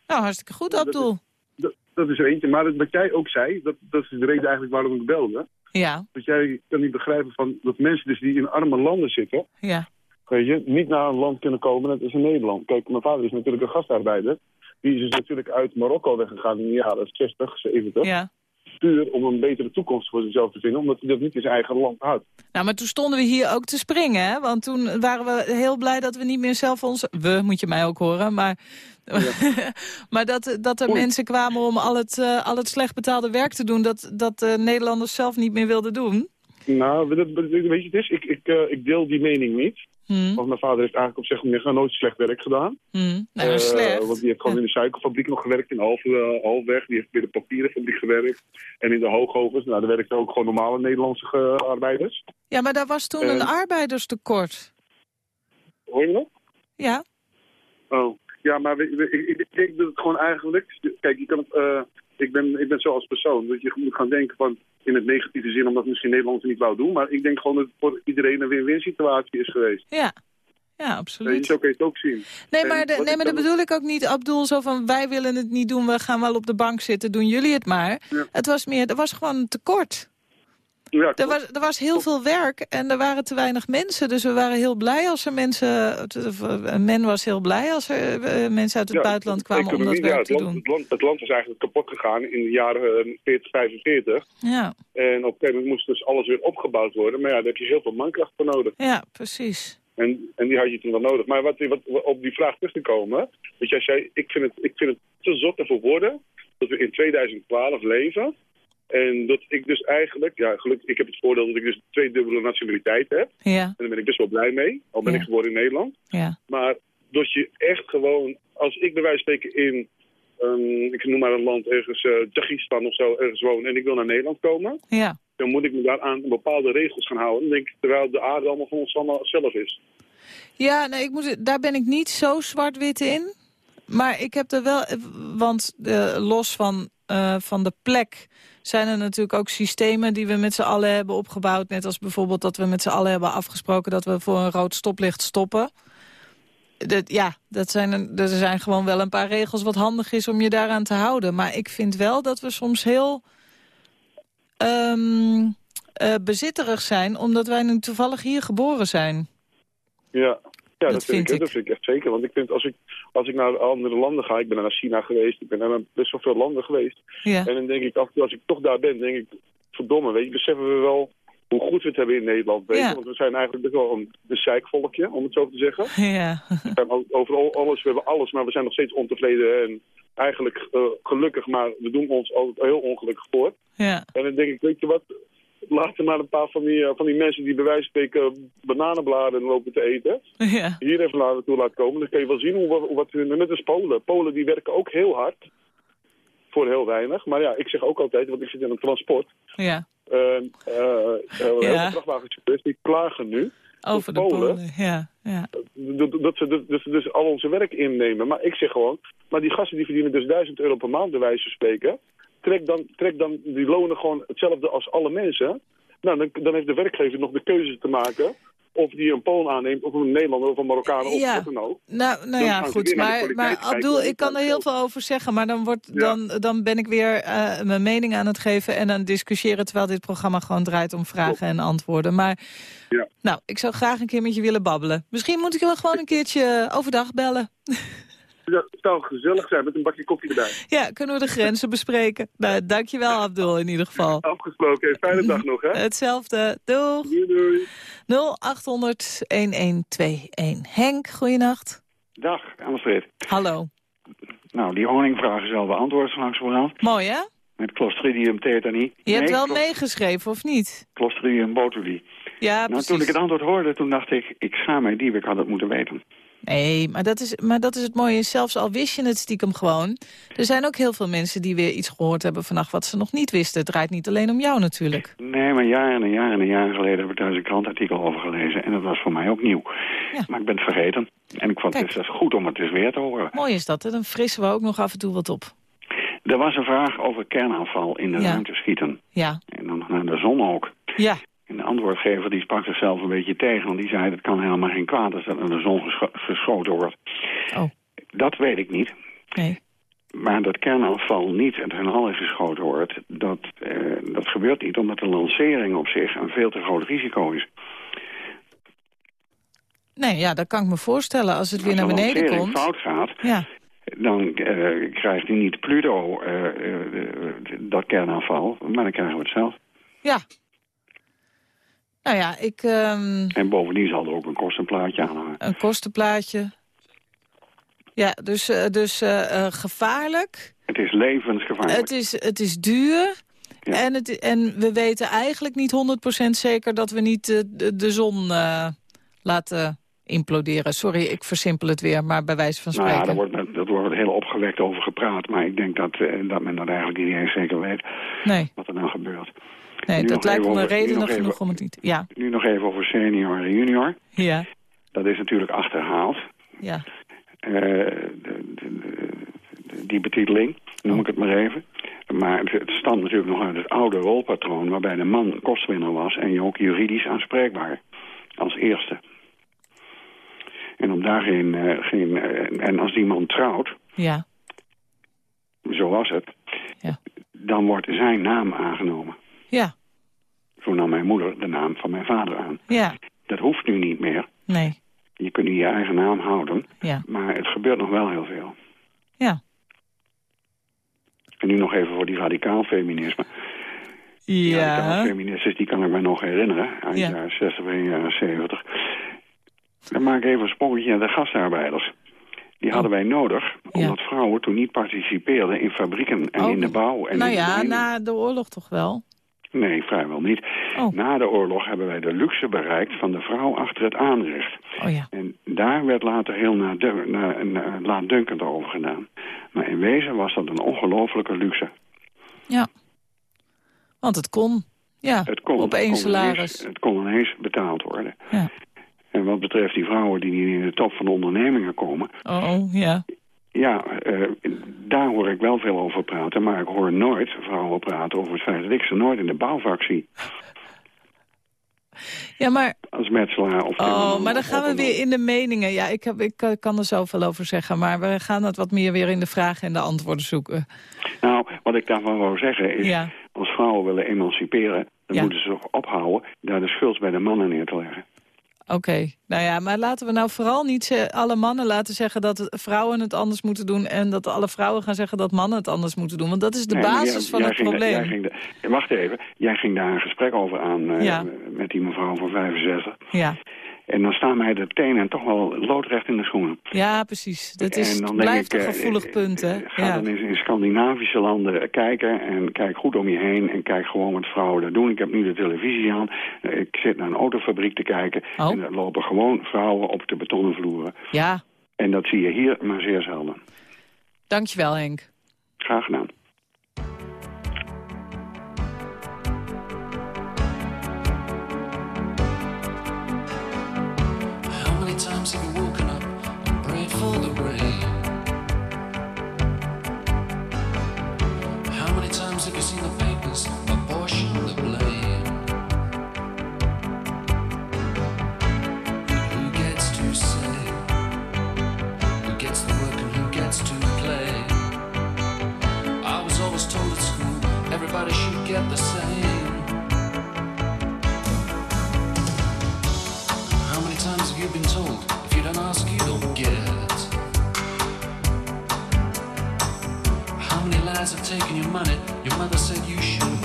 Nou hartstikke goed, dat is- Abdul. Dat, dat is er eentje. Maar wat jij ook zei, dat, dat is de reden eigenlijk waarom ik belde. Ja, Dat jij kan niet begrijpen van dat mensen dus die in arme landen zitten, ja, weet je, niet naar een land kunnen komen, net als in Nederland. Kijk, mijn vader is natuurlijk een gastarbeider. Die is dus natuurlijk uit Marokko weggegaan in de jaren 60, 70. ja. Puur om een betere toekomst voor zichzelf te vinden, omdat hij dat niet in zijn eigen land had. Nou, maar toen stonden we hier ook te springen, hè? Want toen waren we heel blij dat we niet meer zelf ons... We, moet je mij ook horen, maar... maar dat, dat er Oei. mensen kwamen om al het, eh, al het slecht betaalde werk te doen... dat, dat de Nederlanders zelf niet meer wilden doen. Nou, weet je, weet je het is? Ik, ik, eh, ik deel die mening niet. Hm, Want mijn vader heeft eigenlijk op zich nooit slecht werk gedaan. hm. Nou, Eh, slecht. Want die heeft gewoon Ja. in de suikerfabriek nog gewerkt in Half, eh, Halfweg. Die heeft bij de papierenfabriek gewerkt. En in de Hoogovens, nou, daar werkten ook gewoon normale Nederlandse eh, arbeiders. Ja, maar daar was toen een arbeiderstekort. Hoor je nog? Ja, Oh. Ja, maar we- we- ik, ik denk dat het gewoon eigenlijk... Kijk, je kan het, ik, ben, ik ben zo als persoon. Dat je moet gaan denken van... In het negatieve zin, omdat misschien Nederland het niet wou doen. Maar ik denk gewoon dat het voor iedereen een win-win situatie is geweest. ja. Ja, Eh, absoluut. zo kun je het ook zien. Nee, maar, de, nee, maar dat bedoel ik ook niet, Abdul, zo van wij willen het niet doen, we gaan wel op de bank zitten, doen jullie het maar. Ja. Het was meer, er was gewoon een tekort. Ja, Er was, er was heel veel werk en er waren te weinig mensen. Dus we waren heel blij als er mensen... eh, Men was heel blij als er eh, mensen uit het Ja, buitenland kwamen om dat werk ja, het te land, doen. Het land, het land is eigenlijk kapot gegaan in de jaren eh, 40, 45. Ja, En op een gegeven moment moest dus alles weer opgebouwd worden. Maar ja, daar heb je heel veel mankracht voor nodig. ja, precies. En, en die had je toen wel nodig. Maar wat, wat, op die vraag terug te komen. Dat jij zei, ik vind het, ik vind het te zotte voor woorden dat we in 2012 leven. En dat ik dus eigenlijk, ja gelukkig, ik heb het voordeel dat ik dus twee dubbele nationaliteit heb. Ja, En daar ben ik best wel blij mee. Al ben Ja. ik geboren in Nederland. ja, Maar dat je echt gewoon, als ik bij wijze van spreken in, um, ik noem maar een land ergens, uh, Dagestan of zo, ergens woon en ik wil naar Nederland komen, ja. dan moet ik me daaraan bepaalde regels gaan houden. Denk ik, terwijl de aarde allemaal van ons allemaal zelf is. Ja, nee, ik moet, daar ben ik niet zo zwart-wit in. Maar ik heb er wel... Want eh, los van, eh, van de plek zijn er natuurlijk ook systemen die we met z'n allen hebben opgebouwd. Net als bijvoorbeeld dat we met z'n allen hebben afgesproken dat we voor een rood stoplicht stoppen. Dat, ja, dat zijn, er zijn gewoon wel een paar regels wat handig is om je daaraan te houden. Maar ik vind wel dat we soms heel eh, bezitterig zijn... omdat wij nu toevallig hier geboren zijn. Ja, ja dat, vind vind ik, ik. dat vind ik echt zeker. Want ik vind, als ik, als ik naar andere landen ga, ik ben naar China geweest, ik ben naar best wel veel landen geweest. Ja, En dan denk ik af en toe, als ik toch daar ben, denk ik, verdomme, weet je, beseffen we wel hoe goed we het hebben in Nederland. Weet? Ja. Want we zijn eigenlijk best wel een, een zeikvolkje, om het zo te zeggen. ja. We zijn overal alles, we hebben alles, maar we zijn nog steeds ontevreden en eigenlijk eh, gelukkig, maar we doen ons altijd heel ongelukkig voor. ja. En dan denk ik, weet je wat, laat er maar een paar van die, eh, van die mensen die bij wijze van spreken bananenbladen lopen te eten, ja. hier even naar naartoe laten komen. Dan kun je wel zien hoe, wat hun, net als Polen. Polen die werken ook heel hard, voor heel weinig. Maar ja, ik zeg ook altijd, want ik zit in een transport, Ja, eh, eh, heel Ja. die klagen nu over de Polen. Polen. Ja, ja. dat, dat, ze, dat ze dus al onze werk innemen. Maar ik zeg gewoon, maar die gasten die verdienen dus 1000 euro per maand, bij wijze van spreken. Trek dan, trek dan die lonen gewoon hetzelfde als alle mensen. Nou, dan, dan heeft de werkgever nog de keuze te maken of die een Pool aanneemt, of een Nederlander, of een Marokkaan, of Ja. wat dan ook. Nou, nou Dan ja, goed. Maar, maar Abdul, ik kan er dan heel veel over zeggen. Maar dan, wordt, Ja. dan, dan ben ik weer eh, mijn mening aan het geven en aan het discussiëren... terwijl dit programma gewoon draait om vragen en antwoorden. Maar Ja. nou, ik zou graag een keer met je willen babbelen. Misschien moet ik je wel gewoon een keertje overdag bellen. Dat zou gezellig zijn met een bakje koffie erbij. Ja, kunnen we de grenzen bespreken. Nou, dankjewel Abdul in ieder geval. Afgesproken. Fijne dag nog, hè? Hetzelfde. Doeg. Doei, doei. 0800-1121. Henk, goeienacht. Dag, Alfred. Hallo. Nou, die honingvraag is al beantwoord zo langzamerhand. Mooi, hè? Met Clostridium tetani. Je hebt Nee, wel meegeschreven, of niet? Clostridium botuli. Ja, nou, precies. toen ik het antwoord hoorde, toen dacht ik, ik schaam mij diep, ik had het moeten weten. Nee, maar dat, is, maar dat is het mooie. Zelfs al wist je het stiekem gewoon. Er zijn ook heel veel mensen die weer iets gehoord hebben vannacht wat ze nog niet wisten. Het draait niet alleen om jou natuurlijk. Nee, maar jaren en jaren en jaren geleden heb ik daar eens een krantartikel over gelezen. En dat was voor mij ook nieuw. Maar ik ben het vergeten. En ik vond het is goed om het eens weer te horen. Mooi is dat, hè? Dan frissen we ook nog af en toe wat op. Er was een vraag over kernaanval in de Ja. ruimte schieten. Ja, En dan naar de zon ook. ja. En de antwoordgever die sprak zichzelf een beetje tegen. Want die zei, dat kan helemaal geen kwaad als dat naar de zon gescho- geschoten wordt. Oh. Dat weet ik niet. Nee. Maar dat kernaanval niet en ten alle geschoten wordt... Dat, eh, dat gebeurt niet omdat de lancering op zich een veel te groot risico is. Nee, ja, dat kan ik me voorstellen als het weer naar Als de beneden lancering komt. fout gaat, Ja, dan eh, krijgt hij niet Pluto eh, dat kernaanval... maar dan krijgen we het zelf. ja. Nou ja, ik... ehm, En bovendien zal er ook een kostenplaatje aan hangen. een kostenplaatje. Ja, dus, eh, dus eh, eh, gevaarlijk. Het is levensgevaarlijk. Het is, het is duur. En, het, en we weten eigenlijk niet 100% zeker dat we niet de, de zon laten imploderen. Sorry, ik versimpel het weer, maar bij wijze van Nou spreken. ja, daar wordt, dat wordt heel opgewekt over gepraat. Maar ik denk dat, dat men dat eigenlijk niet eens zeker weet Nee, wat er nou gebeurt. Nee Nu dat lijkt me een reden nog genoeg om het niet... Ja, Nu nog even over senior en junior. ja, Dat is natuurlijk achterhaald. ja. Eh, de, de- de- die betiteling, noem ik het maar even. Maar het, het stamt natuurlijk nog uit het oude rolpatroon... waarbij de man kostwinner was en je ook juridisch aanspreekbaar. Als eerste. En om daar geen... eh, geen eh, en als die man trouwt, Ja, zo was het... Ja. dan wordt zijn naam aangenomen. Ja, Zo nam mijn moeder de naam van mijn vader aan. ja. Dat hoeft nu niet meer. Nee, Je kunt nu je eigen naam houden. ja, Maar het gebeurt nog wel heel veel. ja. En nu nog even voor die radicaal feminisme. Die radicaal Ja, feministes, die kan ik me nog herinneren. Uit Ja. jaren 60 en jaren 70. Dan maak ik even een sprongetje naar de gastarbeiders. Die hadden wij nodig, omdat vrouwen toen niet participeerden in fabrieken en Oh. in de bouw. En nou in ja, na de oorlog toch wel. Nee, vrijwel niet. Oh. Na de oorlog hebben wij de luxe bereikt van de vrouw achter het aanrecht. Oh ja, En daar werd later heel naadu- na, na, laatdunkend over gedaan. Maar in wezen was dat een ongelofelijke luxe. ja. Want het kon. Ja, Het kon, op één het kon salaris. Ineens, het kon ineens betaald worden. Ja. En wat betreft die vrouwen die niet in de top van de ondernemingen komen... Oh, ja. Ja, eh, daar hoor ik wel veel over praten. Maar ik hoor nooit vrouwen praten over het feit dat ik ze nooit in de bouwvak zie. Ja, maar, Als metselaar of... oh, maar dan gaan we weer in de meningen. Ja, ik, heb, ik eh, kan er zoveel over zeggen. Maar we gaan het wat meer weer in de vragen en de antwoorden zoeken. Nou, wat ik daarvan wou zeggen is... Ja. als vrouwen willen emanciperen... dan Ja. moeten ze toch ophouden daar de schuld bij de mannen neer te leggen. Oké, nou ja, maar laten we nou vooral niet alle mannen laten zeggen dat vrouwen het anders moeten doen... en dat alle vrouwen gaan zeggen dat mannen het anders moeten doen. Want dat is de Nee, basis jij- van jij het probleem. jij ging da- wacht even, jij ging daar een gesprek over aan eh, Ja. met die mevrouw van 65. Ja. En dan staan mij de tenen toch wel loodrecht in de schoenen. ja, precies. Dat is, En dan blijft ik, een eh, gevoelig punt, hè? Ga Ja. dan eens in Scandinavische landen kijken en kijk goed om je heen en kijk gewoon wat vrouwen daar doen. Ik heb nu de televisie aan, Eh, ik zit naar een autofabriek te kijken Oh. en er lopen gewoon vrouwen op de betonnen vloeren. ja, En dat zie je hier maar zeer zelden. dankjewel Henk. Graag gedaan. Times have you woken up and prayed for the rain? How many times have you seen the papers apportion the blame? Who gets to say? Who gets the work and who gets to play? I was always told at school everybody should get the same. you've been told. If you don't ask, you don't get. How many lies have taken your money? Your mother said you should.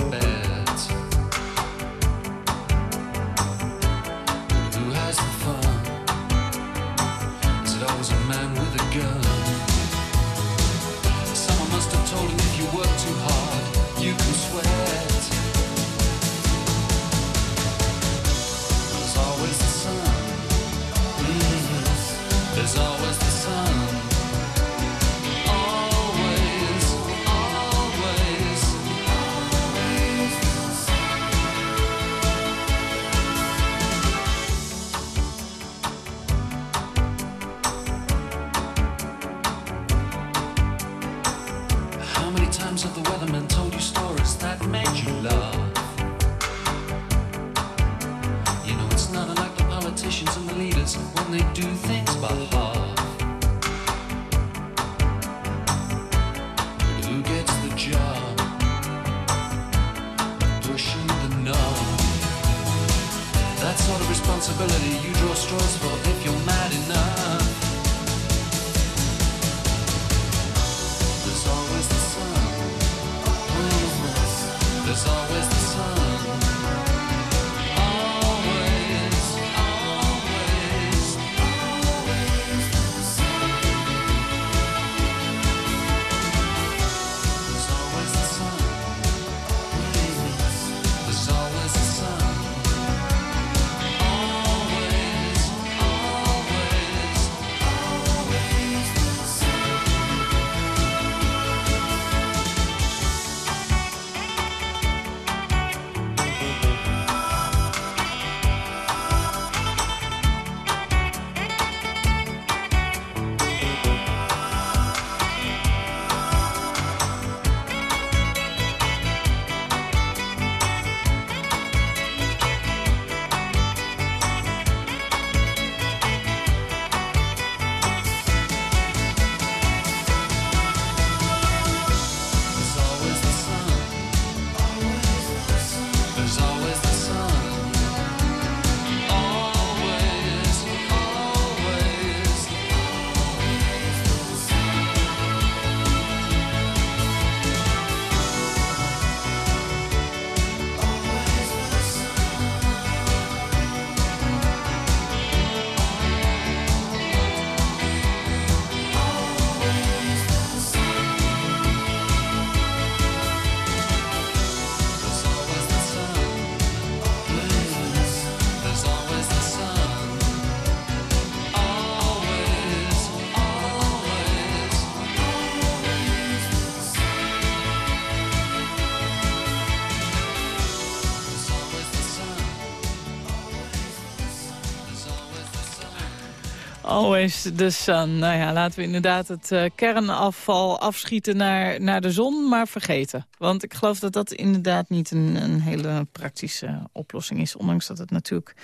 Always the sun. Nou ja, laten we inderdaad het eh, kernafval afschieten naar, naar de zon, maar vergeten. Want ik geloof dat dat inderdaad niet een, een hele praktische oplossing is. Ondanks dat het natuurlijk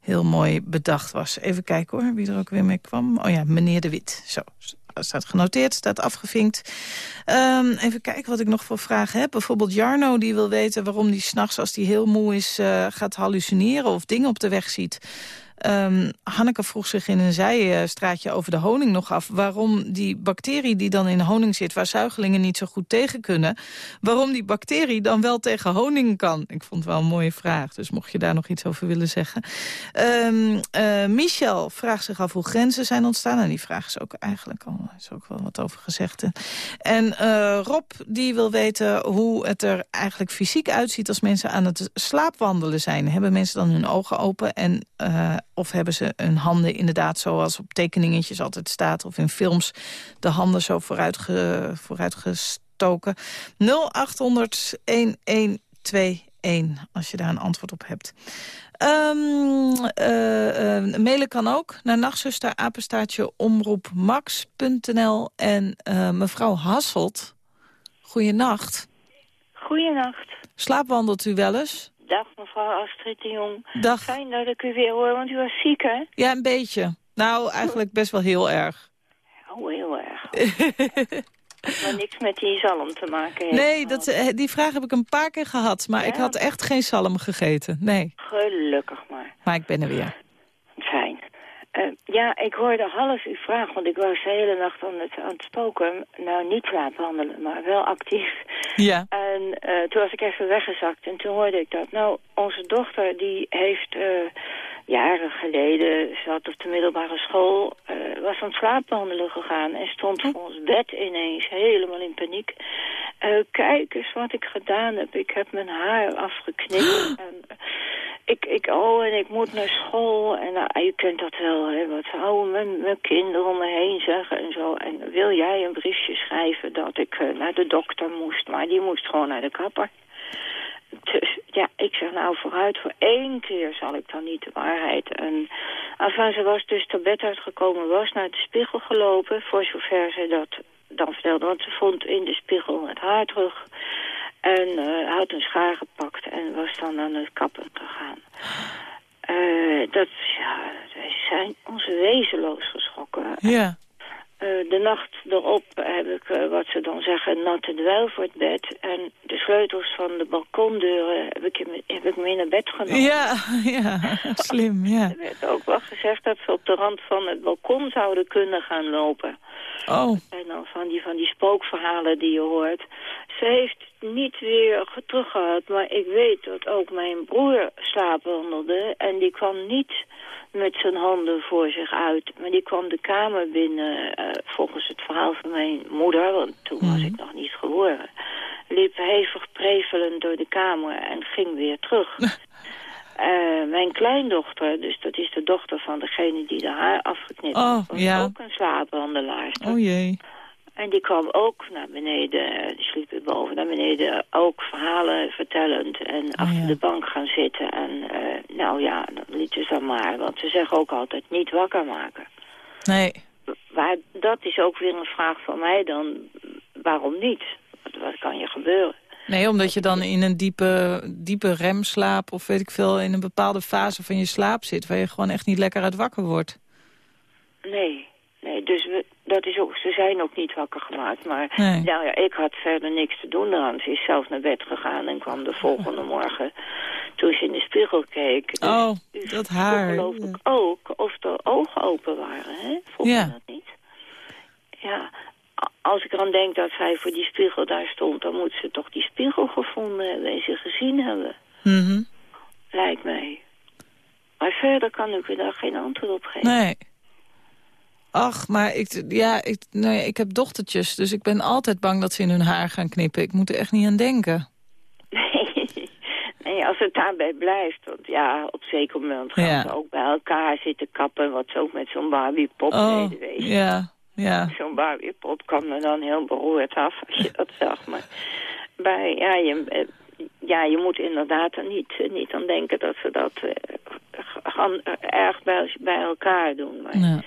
heel mooi bedacht was. Even kijken hoor, wie er ook weer mee kwam. Oh ja, meneer De Wit. Zo, staat genoteerd, staat afgevinkt. Ehm, even kijken wat ik nog voor vragen heb. Bijvoorbeeld Jarno, die wil weten waarom hij s'nachts... als hij heel moe is, eh, gaat hallucineren of dingen op de weg ziet. Ehm, Hanneke vroeg zich in een zijstraatje over de honing nog af... waarom die bacterie die dan in honing zit... waar zuigelingen niet zo goed tegen kunnen... waarom die bacterie dan wel tegen honing kan. Ik vond het wel een mooie vraag, dus mocht je daar nog iets over willen zeggen. Ehm, eh, Michel vraagt zich af hoe grenzen zijn ontstaan. En die vraag is ook eigenlijk al is ook wel wat over gezegd. En eh, Rob die wil weten hoe het er eigenlijk fysiek uitziet... als mensen aan het slaapwandelen zijn. Hebben mensen dan hun ogen open en... eh, of hebben ze hun handen inderdaad zoals op tekeningetjes altijd staat... of in films de handen zo vooruitge, vooruitgestoken. 0800-1121 als je daar een antwoord op hebt. Eh, mailen kan ook naar nachtzuster, apenstaartje, omroepmax.nl. En eh, mevrouw Hasselt, goeienacht. Goeienacht. Slaapwandelt u wel eens? Dag mevrouw Astrid de Jong. Dag. Fijn dat ik u weer hoor, want u was ziek hè? Ja, een beetje. Nou, eigenlijk best wel heel erg. Oh, heel erg. maar niks met die zalm te maken heeft. Nee, dat, eh, die vraag heb ik een paar keer gehad. Maar ik had echt geen zalm gegeten. Nee, Gelukkig maar. maar ik ben er weer. Eh, ja, ik hoorde half uw vraag, want ik was de hele nacht aan het, aan het spoken. Nou, niet slaapwandelen, maar wel actief. Ja. En eh, toen was ik even weggezakt en toen hoorde ik dat. Nou, onze dochter die heeft eh, jaren geleden, had op de middelbare school, eh, was aan het slaapwandelen gegaan en stond voor ons bed ineens helemaal in paniek. Eh, kijk eens wat ik gedaan heb. Ik heb mijn haar afgeknipt. en, eh, ik, ik, oh, en ik moet naar school. En nou, je kunt dat wel, hè. Wat zouden mijn, mijn kinderen om me heen zeggen en zo. En wil jij een briefje schrijven dat ik naar de dokter moest? Maar die moest gewoon naar de kapper. Dus ja, ik zeg nou vooruit, voor één keer zal ik dan niet de waarheid. En enfin, ze was dus ter bed uitgekomen, was naar de spiegel gelopen, voor zover ze dat dan vertelde. Want ze vond in de spiegel het haar terug. En eh, had een schaar gepakt en was dan aan het kappen gegaan. Eh, dat, ja, wij zijn ons wezenloos geschrokken. Ja. Eh, de nacht erop heb ik, eh, wat ze dan zeggen, natte dweil voor het bed. En de sleutels van de balkondeuren heb ik, in, heb ik mee naar bed genomen. Ja, ja, slim, ja. Er werd ook wel gezegd dat ze op de rand van het balkon zouden kunnen gaan lopen. Oh, En dan van die, van die spookverhalen die je hoort. Ze heeft niet weer ge- teruggehad, maar ik weet dat ook mijn broer slaapwandelde. En die kwam niet met zijn handen voor zich uit. Maar die kwam de kamer binnen, eh, volgens het verhaal van mijn moeder, want toen was ik nog niet geboren. Liep hevig prevelend door de kamer en ging weer terug. Eh, mijn kleindochter, dus dat is de dochter van degene die de haar afgeknipt Oh, was ja. ook een slaapwandelaar. oh jee. En die kwam ook naar beneden, die sliep weer boven naar beneden, ook verhalen vertellend en achter de bank gaan zitten. En eh, nou ja, dan lieten ze dan maar, want ze zeggen ook altijd niet wakker maken. Nee. Maar dat is ook weer een vraag van mij dan, waarom niet? Wat, wat kan je gebeuren? Nee, omdat je dan in een diepe, diepe remslaap... of weet ik veel, in een bepaalde fase van je slaap zit... waar je gewoon echt niet lekker uit wakker wordt. Nee, nee, dus we, dat is ook, ze zijn ook niet wakker gemaakt. Maar Nee. nou ja, ik had verder niks te doen eraan. Ze is zelf naar bed gegaan en kwam de volgende morgen toen ze in de spiegel keek. Dus Oh, dat haar. geloof ik ook of de ogen open waren, hè? Ja. je dat niet? Ja, als ik dan denk dat zij voor die spiegel daar stond... dan moet ze toch die spiegel gevonden hebben en ze gezien hebben. Mhm. Lijkt mij. Maar verder kan ik u daar geen antwoord op geven. Nee. Ach, maar ik, ja, ik, nee, ik heb dochtertjes, dus ik ben altijd bang dat ze in hun haar gaan knippen. Ik moet er echt niet aan denken. Nee, als het daarbij blijft. Want ja, op zeker moment gaan Ja. ze ook bij elkaar zitten kappen. Wat ze ook met zo'n Barbie-pop Oh, deden, weet je. ja, ja. Zo'n Barbie-pop kwam er dan heel beroerd af als je dat zag. Maar bij, ja, je, eh, ja, je moet inderdaad er niet, eh, niet aan denken dat ze dat eh, gaan erg bij, bij elkaar doen. Maar, ja.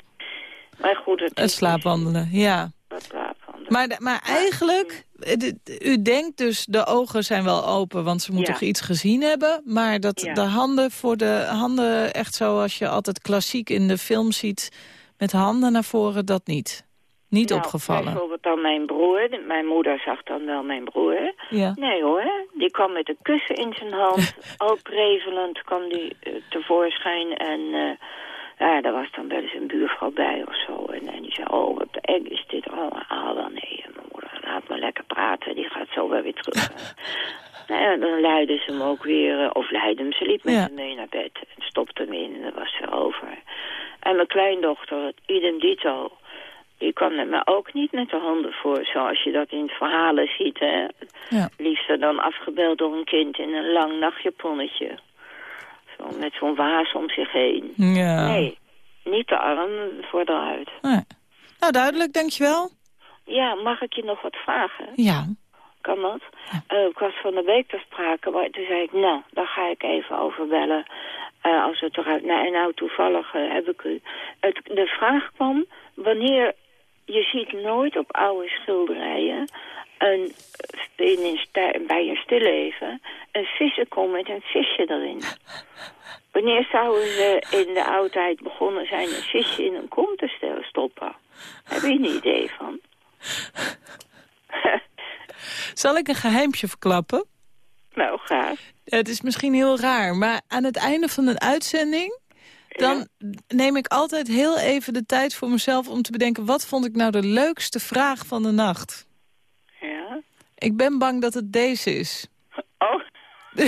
Het slaapwandelen, ja. slaapwandelen. Maar, maar eigenlijk, eh, u denkt dus de ogen zijn wel open, want ze moeten Ja. iets gezien hebben. Maar dat Ja. de handen voor de handen, echt zoals je altijd klassiek in de film ziet, met handen naar voren, dat niet. Niet Nou, opgevallen. Bijvoorbeeld dan mijn broer. Mijn moeder zag dan wel mijn broer. Ja. Nee hoor, die kwam met een kussen in zijn hand. ook prevelend kwam die eh, tevoorschijn. En eh, ja, daar was dan wel eens een buurvrouw bij of zo. En, en die zei, oh wat eng is dit allemaal. wel nee, mijn moeder laat me lekker praten. Die gaat zo wel weer terug. nou ja, dan leidde ze hem ook weer, eh, of leidde hem. Ze liep met Ja. hem mee naar bed en stopte hem in en dat was weer over. En mijn kleindochter, idem dito. Die kwam er maar ook niet met de handen voor, zoals je dat in verhalen ziet. Hè? Ja. Liefst dan afgebeeld door een kind in een lang nachtjaponnetje. Zo met zo'n waas om zich heen. Ja. Nee, niet de arm voor eruit. Nee. Nou, duidelijk, dankjewel. Ja, mag ik je nog wat vragen? Ja. Kan dat? Eh, ik was van de week ter sprake, maar toen zei ik, nou, daar ga ik even over bellen. Eh, als het eruit... Nou, nou, toevallig eh, heb ik u... Het, de vraag kwam, wanneer... Je ziet nooit op oude schilderijen... Een, in een bij een stilleven... een vissenkom met een visje erin. Wanneer zouden ze in de oudheid begonnen zijn... een visje in een kom te stellen, stoppen? Heb je een idee van? Zal ik een geheimpje verklappen? Nou, graag. Het is misschien heel raar, maar aan het einde van een uitzending... dan neem ik altijd heel even de tijd voor mezelf om te bedenken... wat vond ik nou de leukste vraag van de nacht? Ik ben bang dat het deze is. Oh.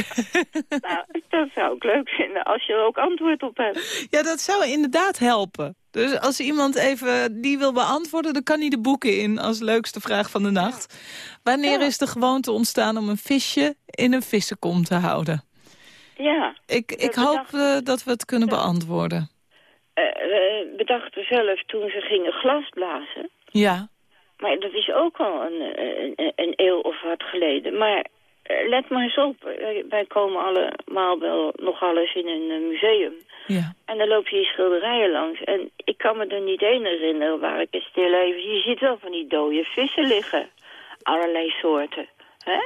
nou, dat zou ik leuk vinden als je er ook antwoord op hebt. Ja, dat zou inderdaad helpen. Dus als iemand even die wil beantwoorden... dan kan hij de boeken in als leukste vraag van de nacht. Wanneer is de gewoonte ontstaan om een visje in een vissenkom te houden? Ja. Ik, ik hoop eh, dat we het kunnen beantwoorden. Eh, we bedachten zelf toen ze gingen glas blazen. Ja. Maar dat is ook al een, een, een eeuw of wat geleden. Maar eh, let maar eens op. Wij- Wij komen allemaal wel nog alles in een eh, museum. Ja. En dan loop je die schilderijen langs. En ik kan me er niet één herinneren waar ik eens stil even... Je ziet wel van die dode vissen liggen. Allerlei soorten. Hè?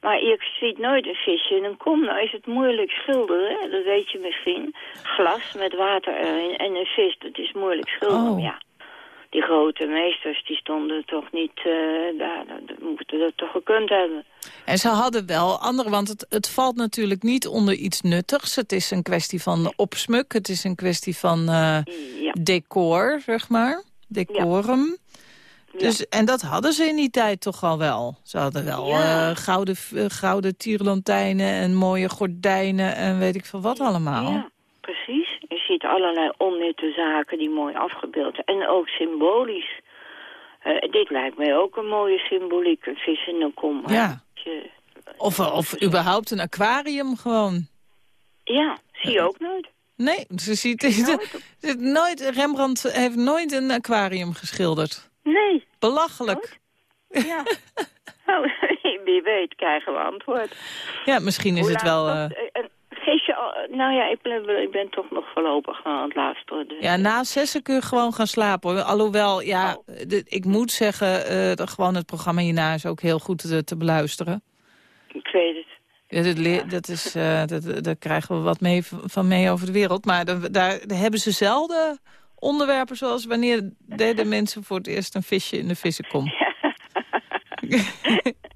Maar je ziet nooit een visje in een kom. Nou is het moeilijk schilderen, hè? dat weet je misschien. Glas met water erin en een vis, dat is moeilijk schilderen. Oh. Ja. Die grote meesters, die stonden toch niet eh, daar. Dat moeten dat toch gekund hebben. En ze hadden wel andere, want het, het valt natuurlijk niet onder iets nuttigs. Het is een kwestie van opsmuk, het is een kwestie van eh, decor, zeg maar. Decorum. Dus, en dat hadden ze in die tijd toch al wel. Ze hadden wel Ja. eh, gouden, gouden tierlantijnen en mooie gordijnen en weet ik veel wat allemaal. Ja, precies. Allerlei onnutte zaken die mooi afgebeeld zijn. En ook symbolisch. Eh, dit lijkt mij ook een mooie symboliek, een vis in een kom. Ja. Je- Of, of überhaupt een aquarium gewoon. Ja, zie je ook nooit. Nee, ze ziet, ze- nooit, Rembrandt heeft nooit een aquarium geschilderd. Nee. Belachelijk. Ja. Nou, wie weet krijgen we antwoord. Ja, misschien is Hoe het wel... was- eh, eh, en Gees je al... Nou ja, ik ben, ik ben toch nog voorlopig aan het laatste. Dus. Ja, na zessen kun je gewoon gaan slapen. Hoor. Alhoewel, ja, de- ik moet zeggen, eh, dat gewoon het programma hierna is ook heel goed te, te beluisteren. Ik weet het. Ja, dat, dat is, eh, dat, daar krijgen we wat mee, van mee over de wereld. Maar daar, daar hebben ze zelden onderwerpen zoals wanneer deden mensen voor het eerst een visje in de vissenkom.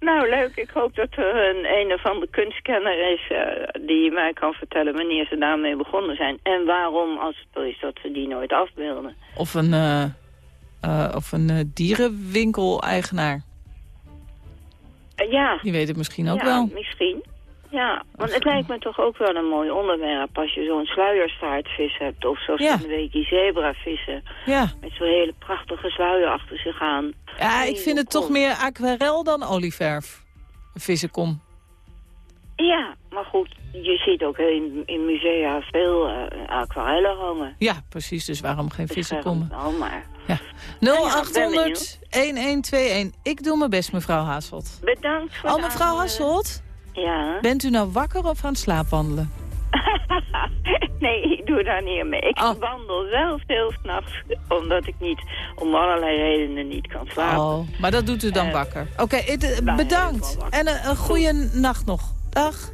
Nou, leuk. Ik hoop dat er een een of andere kunstkenner is eh, die mij kan vertellen wanneer ze daarmee begonnen zijn. En waarom, als het is, dat ze die nooit afbeelden. Of een, eh, eh, of een dierenwinkel-eigenaar. Ja. Die weet het misschien ook ja, wel. misschien. Ja, want het lijkt me toch ook wel een mooi onderwerp als je zo'n sluierstaartvis hebt. Of zo'n Ja. weekie zebravissen. Ja. Met zo'n hele prachtige sluier achter zich aan. Ja, ik vind het toch meer aquarel dan olieverf. Vissenkom. Ja, maar goed, je ziet ook in, in musea veel eh, aquarellen hangen. Ja, precies. Dus waarom geen? Wel, maar... Ja. Nou ja, ik ben 0800 1121. Ik doe mijn best, mevrouw Haasselt. Bedankt voor Oh, mevrouw. Hasselt? Ja? Bent u nou wakker of aan het slaapwandelen? nee, ik doe daar niet aan mee. Ik Oh. wandel wel veel s'nachts, omdat ik niet, om allerlei redenen niet kan slapen. Oh, maar dat doet u dan Eh, wakker. Oké, eh, bedankt. wakker. En een, een goede nacht nog. Dag.